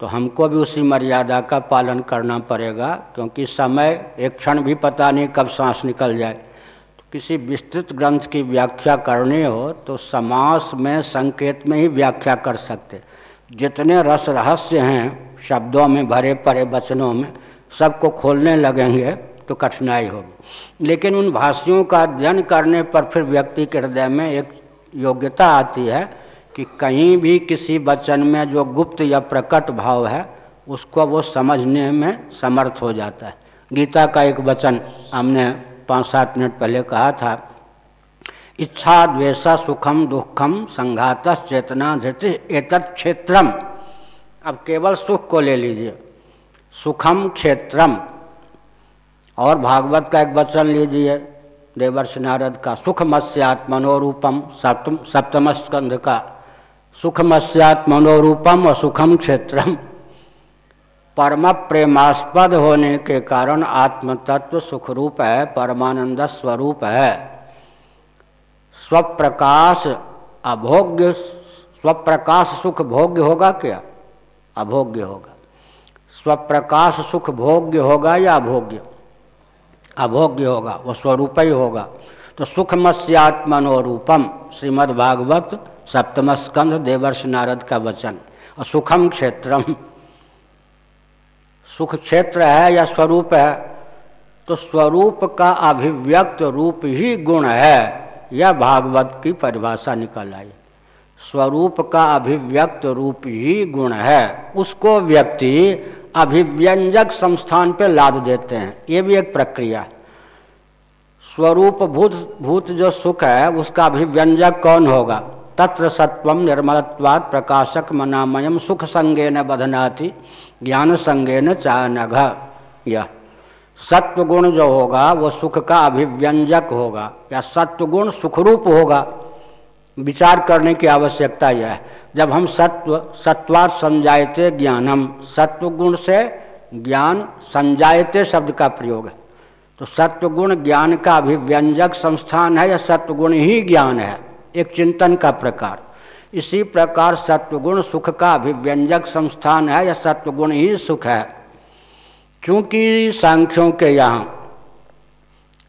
तो हमको भी उसी मर्यादा का पालन करना पड़ेगा, क्योंकि समय एक क्षण भी पता नहीं कब सांस निकल जाए। तो किसी विस्तृत ग्रंथ की व्याख्या करनी हो तो समास में, संकेत में ही व्याख्या कर सकते। जितने रस रहस्य हैं, शब्दों में भरे पड़े वचनों में, सबको खोलने लगेंगे। तो कठिनाई होगी। लेकिन उन भाषियों का अध्ययन करने पर फिर व्यक्ति के हृदय में एक योग्यता आती है कि कहीं भी किसी वचन में जो गुप्त या प्रकट भाव है, उसको वो समझने में समर्थ हो जाता है। गीता का एक वचन हमने पाँच सात मिनट पहले कहा था, इच्छा द्वेषा सुखम दुखम संघात चेतना धृति एतत् क्षेत्रम। अब केवल सुख को ले लीजिए। सुखम क्षेत्रम। और भागवत का एक वचन लीजिए देवर्ष नारद का सुख मत्स्यात मनोरूपम सप्तम सप्तम स्कंध का। सुख मत्स्यात मनोरूपम और सुखम क्षेत्रम परम प्रेमास्पद होने के कारण आत्म तत्व सुख रूप है, परमानंद स्वरूप है। स्वप्रकाश अभोग्य, स्वप्रकाश सुख भोग्य होगा क्या? अभोग्य होगा। स्वप्रकाश सुख भोग्य होगा या अभोग्य? अभोग्य होगा, वो स्वरूप ही होगा। तो सुख मत्स्यात्मनोरूपम श्रीमद भागवत सप्तम स्कंध देवर्ष नारद का वचन। और सुखम क्षेत्रम। सुख क्षेत्र है या स्वरूप है? तो स्वरूप का अभिव्यक्त रूप ही गुण है यह भागवत की परिभाषा निकल आई। स्वरूप का अभिव्यक्त रूप ही गुण है, उसको व्यक्ति अभिव्यंजक संस्थान पे लाद देते हैं। ये भी एक प्रक्रिया। स्वरूप भूत भूत जो सुख है, उसका अभिव्यंजक कौन होगा? तत्र सत्वम निर्मलत्वाद प्रकाशक मनामयम सुख संगे न बधनाति, ज्ञान संगे न चानघ। यह। सत्वगुण जो होगा, वो सुख का अभिव्यंजक होगा। या सत्वगुण सुखरूप होगा। विचार करने की आवश्यकता यह है। जब हम सत्व, सत्वात संजायते ज्ञानम सत्व गुण से ज्ञान संजायते शब्द का प्रयोग है। तो सत्वगुण ज्ञान का अभिव्यंजक संस्थान है या सत्वगुण ही ज्ञान है? एक चिंतन का प्रकार। इसी प्रकार सत्वगुण सुख का अभिव्यंजक संस्थान है या सत्वगुण ही सुख है। क्योंकि सांख्यों के यहाँ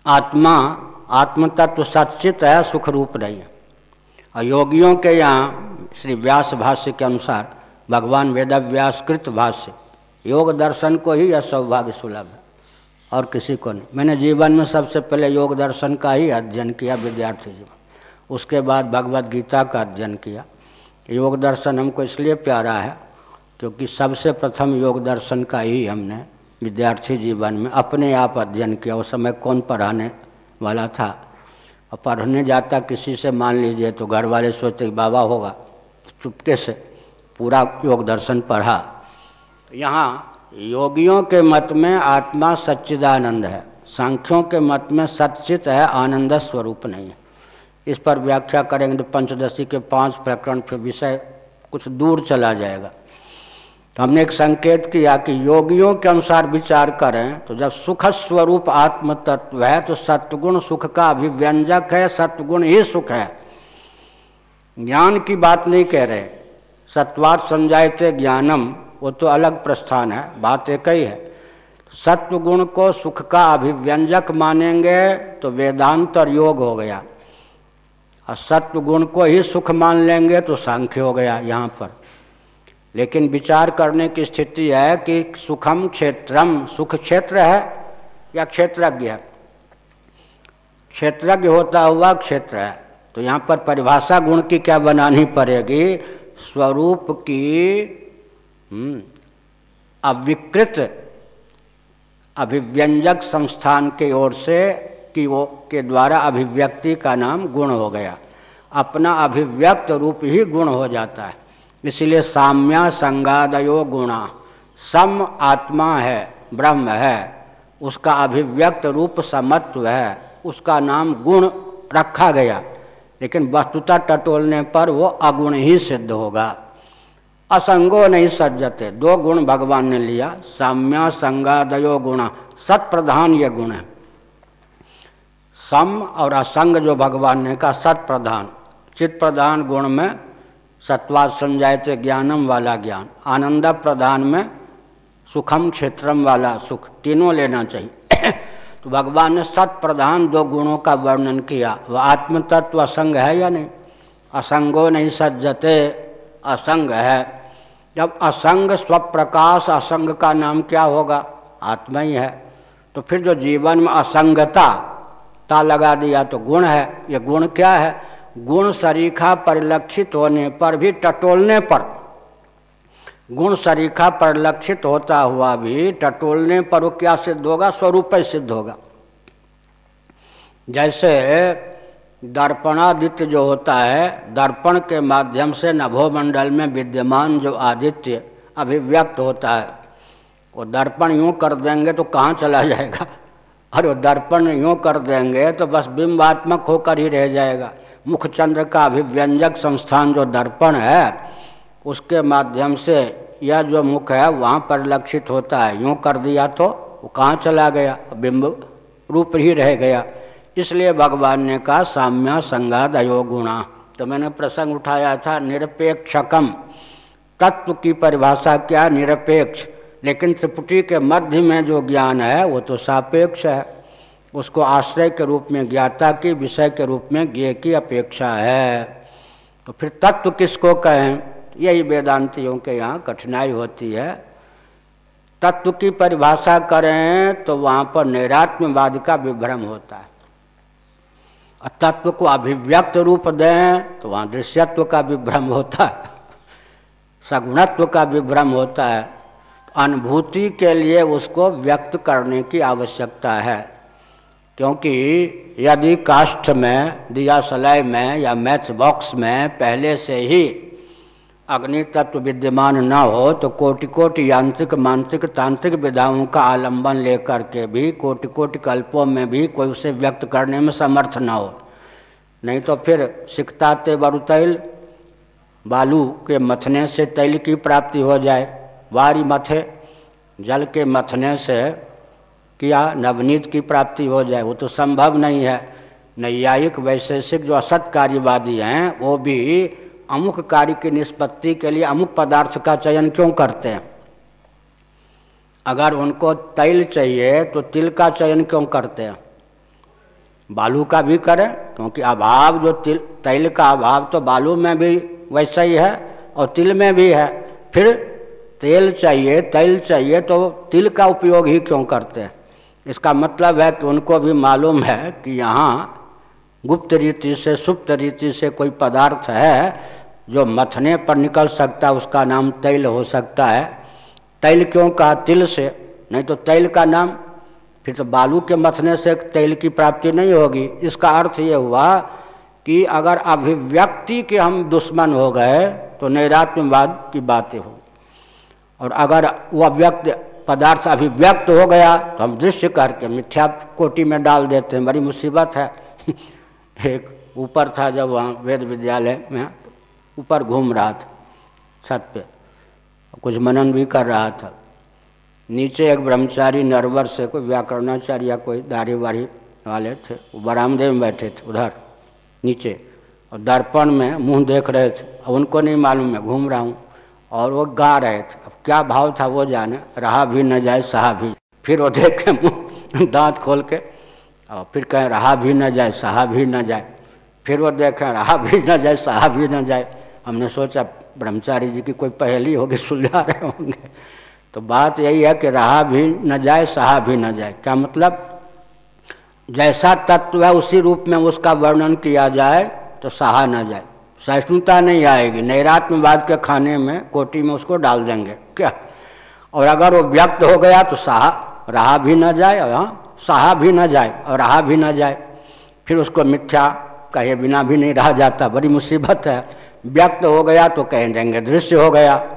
आत्मा, आत्मतत्व सचित है सुख रूप नहीं है। और योगियों के यहाँ श्री व्यास भाष्य के अनुसार भगवान वेद व्यासकृत भाष्य, योग दर्शन को ही यह सौभाग्य सुलभ है, और किसी को नहीं। मैंने जीवन में सबसे पहले योग दर्शन का ही अध्ययन किया विद्यार्थी जीवन। उसके बाद भगवत गीता का अध्ययन किया। योग दर्शन हमको इसलिए प्यारा है, क्योंकि सबसे प्रथम योग दर्शन का ही हमने विद्यार्थी जीवन में अपने आप अध्ययन किया। उस समय कौन पढ़ाने वाला था? और पढ़ने जाता किसी से, मान लीजिए तो घर वाले सोचते बाबा होगा। चुपके से पूरा योग दर्शन पढ़ा। यहाँ योगियों के मत में आत्मा सच्चिदानंद है। सांख्यों के मत में सचित है, आनंद स्वरूप नहीं है। इस पर व्याख्या करेंगे तो पंचदशी के पाँच प्रकरण, फिर विषय कुछ दूर चला जाएगा। तो हमने एक संकेत किया कि योगियों के अनुसार विचार करें तो जब सुख स्वरूप आत्म तत्व है तो सत्वगुण सुख का अभिव्यंजक है सत्वगुण ही सुख है। ज्ञान की बात नहीं कह रहे। सत्वात संजायते ज्ञानम, वो तो अलग प्रस्थान है, बात एक ही है। सत्व गुण को सुख का अभिव्यंजक मानेंगे तो वेदांत और योग हो गया। और सत्व गुण को ही सुख मान लेंगे तो सांख्य हो गया यहाँ पर। लेकिन विचार करने की स्थिति है कि सुखम क्षेत्रम सुख क्षेत्र है या क्षेत्रज्ञ है? क्षेत्रज्ञ होता हुआ क्षेत्र है। तो यहाँ पर परिभाषा गुण की क्या बनानी पड़ेगी? स्वरूप की हम्म, अविकृत अभिव्यंजक संस्थान के ओर से कि वो के द्वारा अभिव्यक्ति का नाम गुण हो गया। अपना अभिव्यक्त रूप ही गुण हो जाता है। इसलिए साम्या संगादयो गुणा। सम आत्मा है, ब्रह्म है। उसका अभिव्यक्त रूप समत्व है। उसका नाम गुण रखा गया। लेकिन वस्तुता टटोलने पर वो अगुण ही सिद्ध होगा। असंगो नहीं सज्जते। दो गुण भगवान ने लिया। साम्या संगादयो गुण। सत प्रधान ये गुण है। सम और असंग जो भगवान ने कहा सत प्रधान चित प्रधान गुण में सत्वा संजायते ज्ञानम वाला ज्ञान। आनंद प्रधान में, सुखम क्षेत्रम वाला सुख। तीनों लेना चाहिए। तो भगवान ने सत प्रधान दो गुणों का वर्णन किया। वह आत्म तत्व असंग है या नहीं? असंगो नहीं सज्जते, असंग है। जब असंग, स्वप्रकाश असंग का नाम क्या होगा? आत्मा ही है। तो फिर जो जीवन में असंगता, ता लगा दिया तो गुण है। ये गुण क्या है? गुण सरीखा परिलक्षित होने पर भी टटोलने पर। गुण सरीखा परिलक्षित होता हुआ भी टटोलने पर वो क्या सिद्ध होगा? स्वरूप सिद्ध होगा। जैसे दर्पणादित्य जो होता है, दर्पण के माध्यम से नभोमंडल में विद्यमान जो आदित्य अभिव्यक्त होता है, वो दर्पण यूँ कर देंगे तो कहाँ चला जाएगा? और वो दर्पण यूँ कर देंगे तो बस बिंबात्मक होकर ही रह जाएगा। मुख चंद्र का अभिव्यंजक संस्थान जो दर्पण है, उसके माध्यम से यह जो मुख है, वहाँ परिलक्षित होता है। यूँ कर दिया तो वो कहाँ चला गया? बिंब रूप ही रह गया। इसलिए भगवान ने कहा, साम्या संगाद अयोगुणा तो मैंने प्रसंग उठाया था, निरपेक्षकम। तत्व की परिभाषा क्या? निरपेक्ष। लेकिन त्रिपुटी के मध्य में जो ज्ञान है, वो तो सापेक्ष है। उसको आश्रय के रूप में, ज्ञाता की विषय के रूप में ज्ञ की अपेक्षा है। तो फिर तत्व किसको कहें? यही वेदांतियों के यहाँ कठिनाई होती है। तत्व की परिभाषा करें तो वहाँ पर नैरात्म्यवाद का विभ्रम होता है। तत्व को अभिव्यक्त रूप दें तो वहाँ दृश्यत्व का विभ्रम होता है। सगुणत्व का विभ्रम होता है। अनुभूति के लिए उसको व्यक्त करने की आवश्यकता है। क्योंकि यदि काष्ठ में दिया सलाई में या मैच बॉक्स में पहले से ही अग्नि तत्व विद्यमान न हो तो कोटि कोटि यांत्रिक, मानसिक, तांत्रिक विधाओं का आलंबन लेकर के भी कोटि कोटि कल्पों में भी कोई उसे व्यक्त करने में समर्थ न हो। नहीं तो फिर सिकताते बरु तैल बालू के मथने से तैल की प्राप्ति हो जाए। वारी मथे, जल के मथने से किया, नवनीत की प्राप्ति हो जाए, वो तो संभव नहीं है। नैयायिक वैशेषिक जो असत कार्यवादी हैं, वो भी अमुक कार्य की निष्पत्ति के लिए अमुक पदार्थ का चयन क्यों करते हैं? अगर उनको तैल चाहिए तो तिल का चयन क्यों करते हैं? बालू का भी करें, क्योंकि अभाव जो तिल, तैल का अभाव तो बालू में भी वैसा ही है और तिल में भी है। फिर तेल चाहिए, तैल चाहिए तो तिल का उपयोग ही क्यों करते हैं? इसका मतलब है कि उनको भी मालूम है कि यहाँ गुप्त रीति से, सुप्त रीति से कोई पदार्थ है जो मथने पर निकल सकता है, उसका नाम तैल हो सकता है। तैल क्यों कहा? तिल से। नहीं तो तैल का नाम। फिर तो बालू के मथने से तैल की प्राप्ति नहीं होगी। इसका अर्थ ये हुआ कि अगर अभिव्यक्ति के हम दुश्मन हो गए तो नैरात्म्यवाद की बातें हो और अगर वो अव्यक्त पदार्थ अभिव्यक्त हो गया तो हम दृश्य करके मिथ्या कोटि में डाल देते हैं। बड़ी मुसीबत है। एक ऊपर था जब वहाँ वेद विद्यालय में, ऊपर घूम रहा था, छत पे। कुछ मनन भी कर रहा था। नीचे एक ब्रह्मचारी नरवर से कोई व्याकरणाचार्य या कोई दाढ़ी वाड़ी वाले थे, वो बरामदे में बैठे थे, उधर, नीचे। और दर्पण में मुँह देख रहे थे। अब उनको नहीं मालूम, मैं घूम रहा हूँ। और वो गा रहे थे। अब क्या भाव था वो जाने? रहा भी न जाए, सहा भी। फिर वो देखे मुँह, दांत खोल के, और फिर कहें, रहा भी न जाए, सहा भी न जाए। फिर वो देखें, रहा भी न जाए, सहा भी न जाए। हमने सोचा, ब्रह्मचारी जी की कोई पहली होगी, सुलझा रहे होंगे। तो बात यही है कि रहा भी न जाए, सहा भी न जाए। क्या मतलब? जैसा तत्व है उसी रूप में उसका वर्णन किया जाए तो सहा न जाए। सहिष्णुता नहीं आएगी। नैरात्मवाद के खाने में कोटी में उसको डाल देंगे। क्या? और अगर वो व्यक्त हो गया तो सहा, रहा भी ना जाए, और हाँ सहा भी ना जाए, और रहा भी ना जाए। फिर उसको मिथ्या कहे बिना भी नहीं रहा जाता। बड़ी मुसीबत है। व्यक्त हो गया तो कह देंगे, दृश्य हो गया।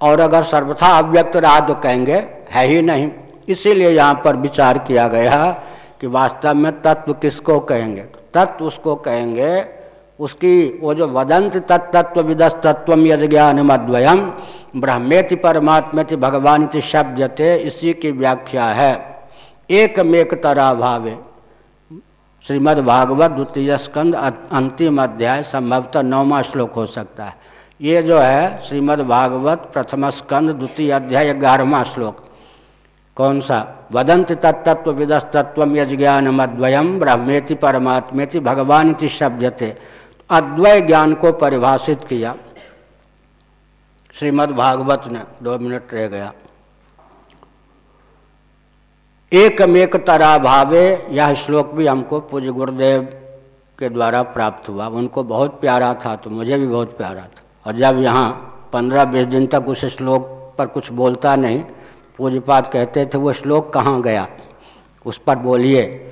और अगर सर्वथा अव्यक्त रहा तो कहेंगे, है ही नहीं। इसीलिए यहाँ पर विचार किया गया कि वास्तव में तत्व किसको कहेंगे? तत्व उसको कहेंगे उसकी वो जो वदंत तत्व विदस तत्व यज ज्ञान मद्वयम ब्रह्मेति भगवान शब्दते, इसी की व्याख्या है। एक मेक तरा भावे श्रीमद् भागवत द्वितीय स्कंद अंतिम अध्याय, संभवतः नौवा श्लोक हो सकता है। ये जो है श्रीमद् भागवत प्रथम स्कंद द्वितीय अध्याय, ग्यारहवा श्लोक। कौन सा? वदंत तत्व विदस तत्व यज्ञान मद्वयम ब्रह्मेति परमात्मेति भगवान इति शब्दते। अद्वय ज्ञान को परिभाषित किया। श्रीमद् भागवत ने दो मिनट रह गया। एकमेक तरा भावे, यह श्लोक भी हमको पूज्य गुरुदेव के द्वारा प्राप्त हुआ। उनको बहुत प्यारा था तो मुझे भी बहुत प्यारा था। और जब यहाँ पंद्रह बीस दिन तक उस श्लोक पर कुछ बोलता नहीं पूज्यपात कहते थे, वो श्लोक कहाँ गया? उस पर बोलिए।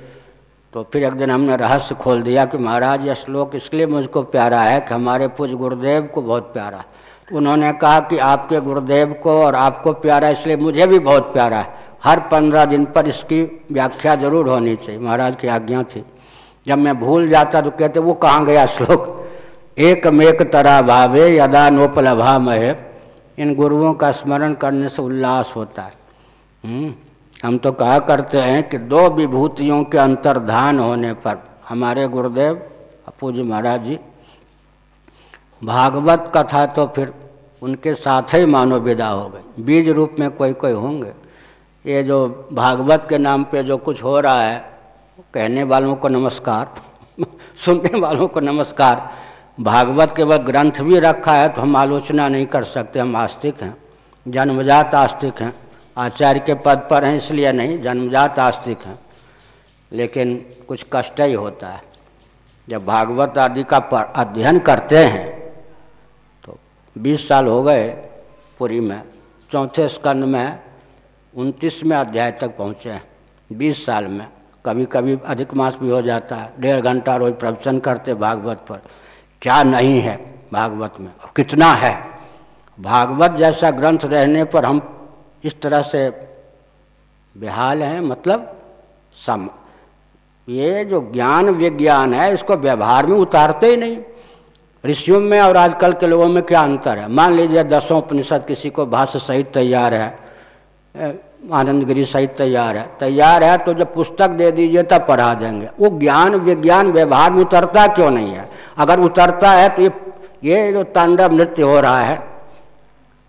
तो फिर एक दिन हमने रहस्य खोल दिया कि महाराज यह श्लोक इसलिए मुझको प्यारा है कि हमारे पूज गुरुदेव को बहुत प्यारा है। तो उन्होंने कहा कि आपके गुरुदेव को और आपको प्यारा इसलिए मुझे भी बहुत प्यारा है। हर पंद्रह दिन पर इसकी व्याख्या ज़रूर होनी चाहिए। महाराज की आज्ञा थी। जब मैं भूल जाता तो कहते वो कहाँ गया श्लोक? एक मेक तरा भावे यदा नोपलभा महे इन गुरुओं का स्मरण करने से उल्लास होता है। हम्म, हम तो कहा करते हैं कि दो विभूतियों के अंतर्धान होने पर, हमारे गुरुदेव पूज्य महाराज जी, भागवत कथा तो फिर उनके साथ ही मानो विदा हो गए बीज रूप में कोई कोई होंगे। ये जो भागवत के नाम पे जो कुछ हो रहा है, कहने वालों को नमस्कार, सुनने वालों को नमस्कार। भागवत के वह ग्रंथ भी रखा है तो हम आलोचना नहीं कर सकते, हम आस्तिक हैं, जन्मजात आस्तिक हैं। आचार्य के पद पर हैं, इसलिए नहीं, जन्मजात आस्तिक हैं। लेकिन कुछ कष्ट ही होता है। जब भागवत आदि का अध्ययन करते हैं तो 20 साल हो गए पुरी में, चौथे स्कंद में उनतीसवें अध्याय तक पहुँचे हैं, बीस साल में। कभी कभी अधिक मास भी हो जाता है, डेढ़ घंटा रोज प्रवचन करते भागवत पर। क्या नहीं है भागवत में कितना है? भागवत जैसा ग्रंथ रहने पर हम इस तरह से बेहाल हैं मतलब सम, ये जो ज्ञान विज्ञान है, इसको व्यवहार में उतारते ही नहीं। ऋषियों में और आजकल के लोगों में क्या अंतर है? मान लीजिए दसों उपनिषद किसी को भाष्य सहित तैयार है आनंद गिरी सहित तैयार है। तैयार है तो जब पुस्तक दे दीजिए तब पढ़ा देंगे। वो ज्ञान विज्ञान व्यवहार में उतरता क्यों नहीं है? अगर उतरता है तो ये ये जो तांडव नृत्य हो रहा है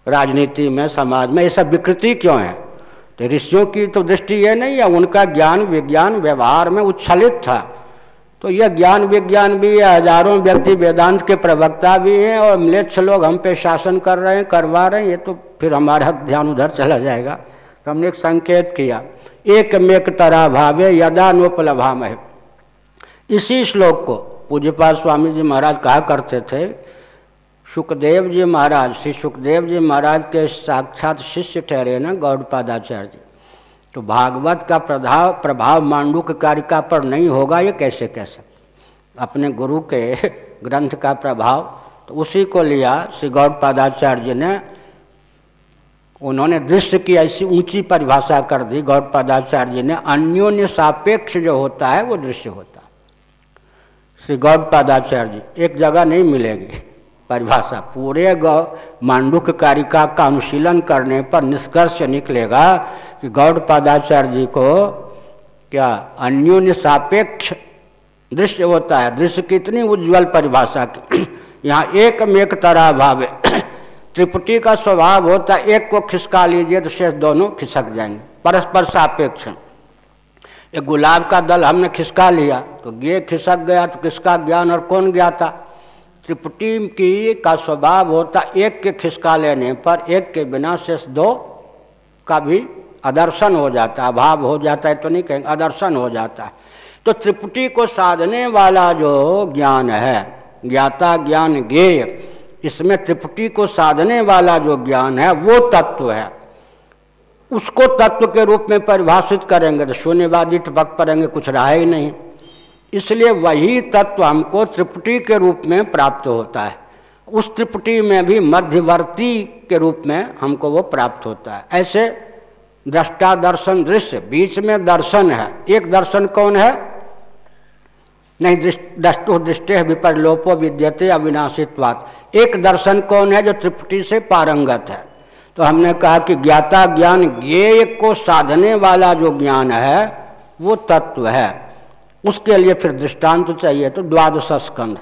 राजनीति में, समाज में, ये सब विकृति क्यों है? तो ऋषियों की तो दृष्टि ये नहीं है, उनका ज्ञान विज्ञान व्यवहार में उच्छलित था। तो यह ज्ञान विज्ञान भी है, हज़ारों व्यक्ति वेदांत के प्रवक्ता भी हैं और म्लेच्छ लोग हम पे शासन कर रहे हैं, करवा रहे हैं, ये तो फिर हमारा ध्यान उधर चला जाएगा। तो हमने एक संकेत किया, एक मेक तरा भावे यदा नोपलभा में इसी श्लोक को पूज्यपाल स्वामी जी महाराज कहा करते थे सुखदेव जी महाराज, श्री सुखदेव जी महाराज के साक्षात शिष्य ठहरे ना गौड़पादाचार्य जी तो भागवत का प्रभाव प्रभाव मांडुक कारिका पर नहीं होगा, ये कैसे कह सकते? अपने गुरु के ग्रंथ का प्रभाव तो उसी को लिया श्री गौड़पादाचार्य ने। उन्होंने दृश्य की ऐसी ऊँची परिभाषा कर दी गौड़पादाचार्य जी ने, अन्योन्य सापेक्ष जो होता है, वो दृश्य होता है। श्री गौड़पादाचार्य जी एक जगह नहीं मिलेगी। परिभाषा पूरे गौ मांडुक कारिका का अनुशीलन करने पर निष्कर्ष निकलेगा कि गौड़पादाचार्य जी को क्या अन्योन्य सापेक्ष दृश्य होता है। दृश्य कितनी उज्जवल परिभाषा की। यहाँ एक में एक तरह भाव है। त्रिपुटी का स्वभाव होता है, एक को खिसका लीजिए तो शेष दोनों खिसक जाएँगे। परस्पर सापेक्ष। एक गुलाब का दल हमने खिसका लिया तो ये खिसक गया तो किसका ज्ञान और कौन था त्रिपुटी की का स्वभाव होता एक के खिसका लेने पर, एक के बिना शेष दो का भी अदर्शन हो जाता है अभाव हो जाता है तो नहीं कहेंगे अदर्शन हो जाता है। तो त्रिपुटी को साधने वाला जो ज्ञान है, ज्ञाता ज्ञान ज्ञेय, इसमें त्रिपुटी को साधने वाला जो ज्ञान है, वो तत्व है। उसको तत्व के रूप में परिभाषित करेंगे तो शून्यवादी टपक पड़ेंगे, कुछ रहा ही नहीं। इसलिए वही तत्व हमको त्रिपुटी के रूप में प्राप्त होता है। उस त्रिपुटी में भी मध्यवर्ती के रूप में हमको वो प्राप्त होता है। ऐसे दृष्टा दर्शन दृश्य, बीच में दर्शन है। एक दर्शन कौन है? नहीं, दृष्टु, दृष्टि विपरलोपो विद्यते अविनाशित्वात। एक दर्शन कौन है जो त्रिपुटी से पारंगत है? तो हमने कहा कि ज्ञाता ज्ञान ज्ञेय को साधने वाला जो ज्ञान है, वो तत्व है। उसके लिए फिर दृष्टांत तो चाहिए तो द्वादश स्कंध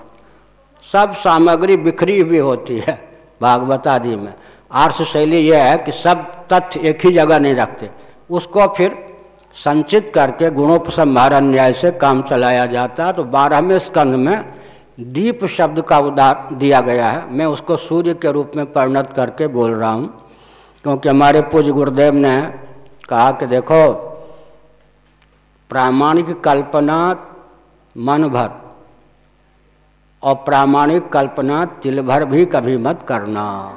सब सामग्री बिखरी हुई होती है भागवत आदि में। आर्ष शैली यह है कि सब तथ्य एक ही जगह नहीं रखते। उसको फिर संचित करके गुणोपसंहारण न्याय से काम चलाया जाता है। तो बारहवें स्कंध में दीप शब्द का उदार दिया गया है। मैं उसको सूर्य के रूप में परिणत करके बोल रहा हूँ। क्योंकि हमारे पूज्य गुरुदेव ने कहा कि देखो प्रामाणिक कल्पना मन भर और प्रामाणिक कल्पना तिल भर भी कभी मत करना।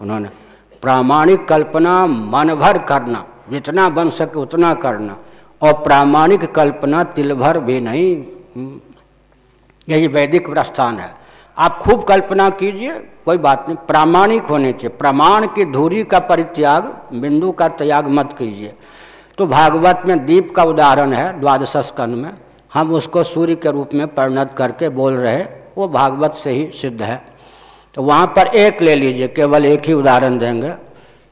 उन्होंने प्रामाणिक कल्पना मन भर करना, जितना बन सके उतना करना, और प्रामाणिक कल्पना तिल भर भी नहीं। हम्म। यही वैदिक प्रस्थान है। आप खूब कल्पना कीजिए, कोई बात नहीं, प्रामाणिक होने चाहिए। प्रमाण की धूरी का परित्याग, बिंदु का त्याग मत कीजिए। तो भागवत में दीप का उदाहरण है द्वादश स्कंद में। हम उसको सूर्य के रूप में परिणत करके बोल रहे वो भागवत से ही सिद्ध है। तो वहाँ पर एक ले लीजिए, केवल एक ही उदाहरण देंगे।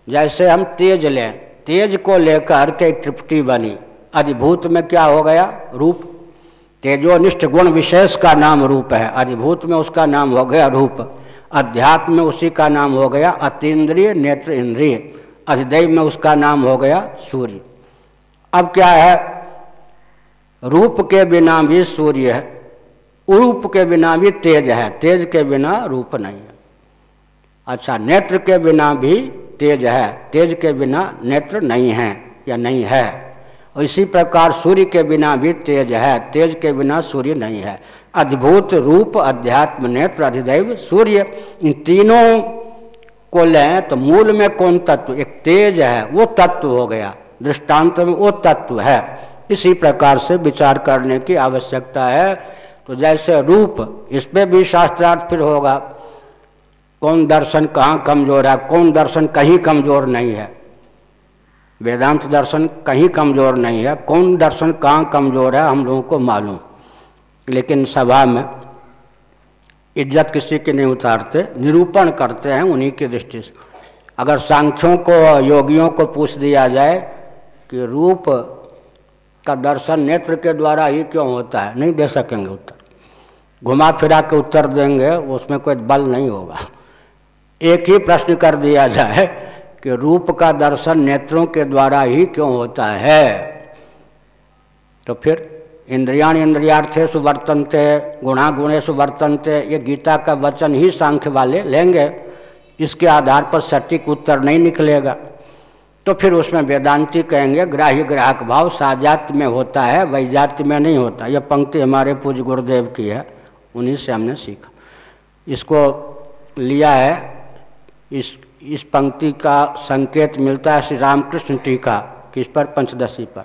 जैसे हम तेज लें, तेज को लेकर के त्रिपुटी बनी। अधिभूत में क्या हो गया? रूप। तेजोनिष्ठ गुण विशेष का नाम रूप है। अधिभूत में उसका नाम हो गया रूप। अध्यात्म में उसी का नाम हो गया अतीन्द्रिय नेत्र इंद्रिय। अधिदेव में उसका नाम हो गया सूर्य। अब क्या है? रूप के बिना भी सूर्य है रूप के बिना भी तेज है, तेज के बिना रूप नहीं है। अच्छा नेत्र के बिना भी तेज है, तेज के बिना नेत्र नहीं है या नहीं है। इसी प्रकार सूर्य के बिना भी तेज है, तेज के बिना सूर्य नहीं है। अद्भुत रूप, अध्यात्म, नेत्र, अधिदैव, सूर्य, इन तीनों को लें तो मूल में कौन तत्व? एक तेज है, वो तत्व हो गया। दृष्टांत में वो तत्व है। इसी प्रकार से विचार करने की आवश्यकता है। तो जैसे रूप, इसमें भी शास्त्रार्थ फिर होगा। कौन दर्शन कहाँ कमज़ोर है, कौन दर्शन कहीं कमज़ोर नहीं है। वेदांत दर्शन कहीं कमज़ोर नहीं है, कौन दर्शन कहाँ कमज़ोर है, हम लोगों को मालूम। लेकिन सभा में इज़्ज़त किसी की नहीं उतारते, निरूपण करते हैं उन्हीं की दृष्टि से। अगर सांख्यों को योगियों को पूछ दिया जाए कि रूप का दर्शन नेत्र के द्वारा ही क्यों होता है? नहीं दे सकेंगे उत्तर। घुमा फिरा के उत्तर देंगे, उसमें कोई बल नहीं होगा। एक ही प्रश्न कर दिया जाए कि रूप का दर्शन नेत्रों के द्वारा ही क्यों होता है? तो फिर इंद्रियाण इंद्रियार्थे सुवर्तनते गुणा गुणे सुवर्तनते ये गीता का वचन ही सांख्य वाले लेंगे। इसके आधार पर सटीक उत्तर नहीं निकलेगा। तो फिर उसमें वेदांति कहेंगे, ग्राह्य ग्राहक भाव साजात में होता है, वैजात्य में नहीं होता। यह पंक्ति हमारे पूज्य गुरुदेव की है, उन्हीं से हमने सीखा। इसको लिया है, इस इस पंक्ति का संकेत मिलता है श्री रामकृष्ण टीका, किस पर? पंचदशी पर।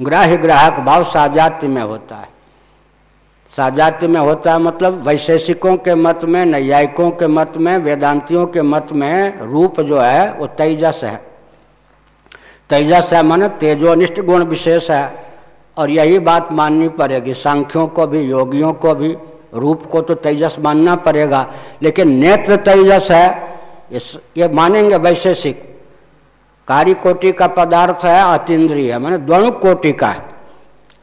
ग्राह्य ग्राहक भाव साजात्य में होता है। साजात्य में होता है मतलब वैशेषिकों के मत में, नैयायिकों के मत में, वेदांतियों के मत में रूप जो है, वो तेजस है। तेजस है मन तेजोनिष्ठ गुण विशेष है, और यही बात माननी पड़ेगी। सांख्यों को भी, योगियों को भी, रूप को तो तेजस मानना पड़ेगा, लेकिन नेत्र तेजस है, इस, ये मानेंगे वैशेषिक। कार्य कोटि का पदार्थ है, अतीन्द्रिय, मैंने दोनों कोटि का है।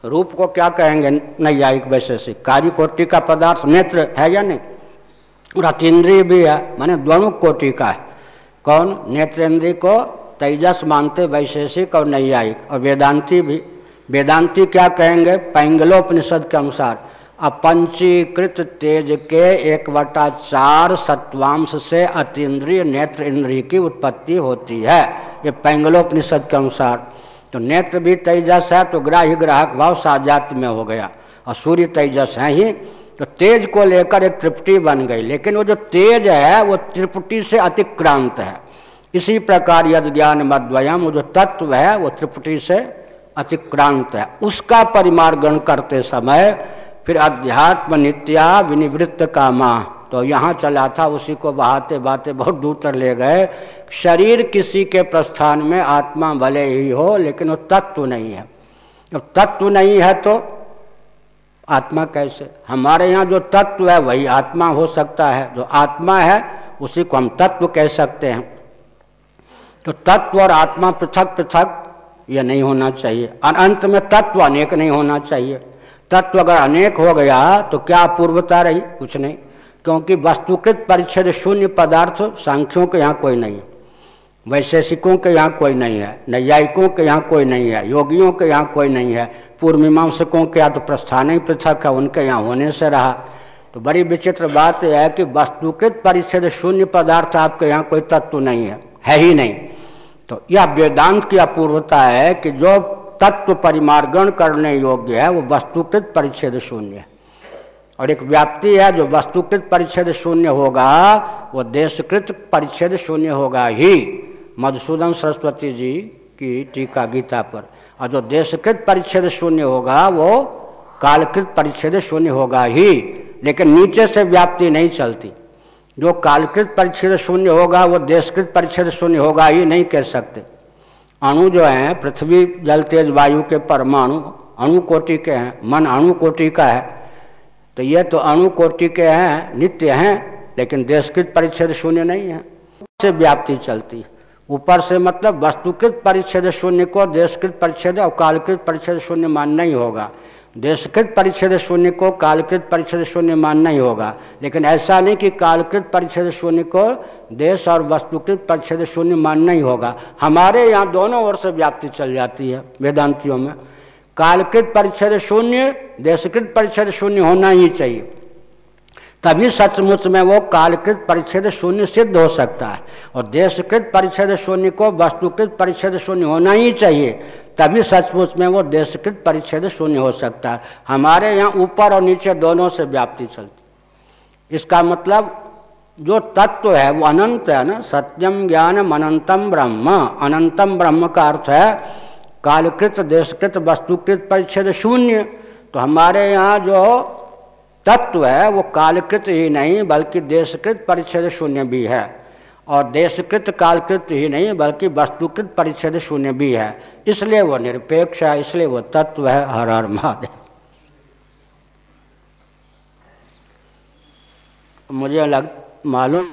रूप को क्या कहेंगे? नैयायिक वैशेषिक। कार्य कोटि का पदार्थ नेत्र है या नहीं? और अतीन्द्रिय भी है, मैंने दोनों कोटि का है। कौन? नेत्रेंद्रिय को तेजस मानते वैशेषिक और नैयायिक। और वेदांती भी। वेदांती क्या कहेंगे? पैंगलोपनिषद के अनुसार, अपंचीकृत तेज के एक वटा चार सत्वांश से अतीन्द्रिय नेत्र इंद्रिय की उत्पत्ति होती है। ये पैंगलोपनिषद के अनुसार। तो नेत्र भी तेजस है तो ग्राह्य ग्राहक भाव साजात में हो गया। और सूर्य तेजस है ही तो तेज को लेकर एक त्रिपुटी बन गई। लेकिन वो जो तेज है, वो त्रिपुटी से अतिक्रांत है। इसी प्रकार यद ज्ञान मद्वयम जो तत्व है, वो त्रिपुटी से अतिक्रांत है। उसका परिमार्गण करते समय फिर अध्यात्म नित्या विनिवृत्त कामा तो यहाँ चला था, उसी को बहाते बहाते बहुत दूर तक ले गए। शरीर किसी के प्रस्थान में आत्मा भले ही हो, लेकिन वो तत्व नहीं है। जब तत्व नहीं है तो आत्मा कैसे? हमारे यहाँ जो तत्व है, वही आत्मा हो सकता है। जो आत्मा है, उसी को हम तत्व कह सकते हैं। तो तत्व और आत्मा पृथक पृथक यह नहीं होना चाहिए। अंत में तत्व अनेक नहीं होना चाहिए। तत्व अगर अनेक हो गया तो क्या पूर्वता रही? कुछ नहीं। क्योंकि वस्तुकृत परिच्छेद शून्य पदार्थ, सांख्यों के यहाँ कोई नहीं। वैशेषिकों के यहाँ कोई नहीं है। नैयायिकों के यहाँ कोई नहीं है। योगियों के यहाँ कोई नहीं है। पूर्व मीमांसकों के यहाँ तो प्रस्थान ही पृथक है। उनके यहाँ होने से रहा। तो बड़ी विचित्र बात यह है कि वस्तुकृत परिच्छेद शून्य पदार्थ आपके यहाँ कोई तत्व नहीं है। है ही नहीं। तो यह वेदांत की अपूर्वता है कि जो तत्व परिमार्गण करने योग्य है, वो वस्तुकृत परिच्छेद शून्य है। और एक व्याप्ति है, जो वस्तुकृत परिच्छेद शून्य होगा, वो देशकृत परिच्छेद शून्य होगा ही। मधुसूदन सरस्वती जी की टीका गीता पर। और जो देशकृत परिच्छेद शून्य होगा, वो कालकृत परिच्छेद शून्य होगा ही। लेकिन नीचे से व्याप्ति नहीं चलती। जो कालकृत परिच्छेद शून्य होगा, वो देशकृत परिच्छेद शून्य होगा ही नहीं कह सकते। अणु जो हैं, पृथ्वी, जल, तेज, वायु के परमाणु, अणु कोटि के हैं, मन अणु कोटि का है। तो ये तो अणु कोटि के हैं, नित्य हैं, लेकिन देशकृत परिच्छेद शून्य नहीं है। से व्याप्ति चलती है। ऊपर से मतलब वस्तुकृत परिच्छेद शून्य को देशकृत परिच्छेद और कालकृत परिच्छेद शून्य मानना ही होगा। देशकृत परिच्छेद शून्य को कालकृत परिच्छेद शून्य मानना ही होगा। लेकिन ऐसा नहीं कि कालकृत परिच्छेद शून्य को देश और वस्तुकृत परिच्छेद शून्य मानना ही होगा। हमारे यहाँ दोनों ओर से व्याप्ति चल जाती है वेदांतियों में। कालकृत परिच्छेद शून्य, देशकृत परिच्छेद शून्य होना ही चाहिए। तभी सचमुच में वो कालकृत परिच्छेद शून्य सिद्ध हो सकता है। और देशकृत परिच्छेद शून्य को वस्तुकृत परिच्छेद शून्य होना ही चाहिए। तभी सचमुच में वो देशकृत परिच्छेद शून्य हो सकता। है हमारे यहाँ ऊपर और नीचे दोनों से व्याप्ति चलती। इसका मतलब जो तत्व है, वो अनंत है ना? सत्यम ज्ञान अनंतम ब्रह्म। अनंतम ब्रह्म का अर्थ है, कालकृत, देशकृत, वस्तुकृत परिच्छेद शून्य। तो हमारे यहाँ जो तत्व है, वो कालकृत ही नहीं, बल्कि देशकृत परिच्छेद शून्य भी है। और देशकृत, कालकृत ही नहीं, बल्कि वस्तुकृत परिच्छेद शून्य भी है। इसलिए वो निरपेक्ष है, इसलिए वो तत्व है, हर हर महादेव। मुझे लग, मालूम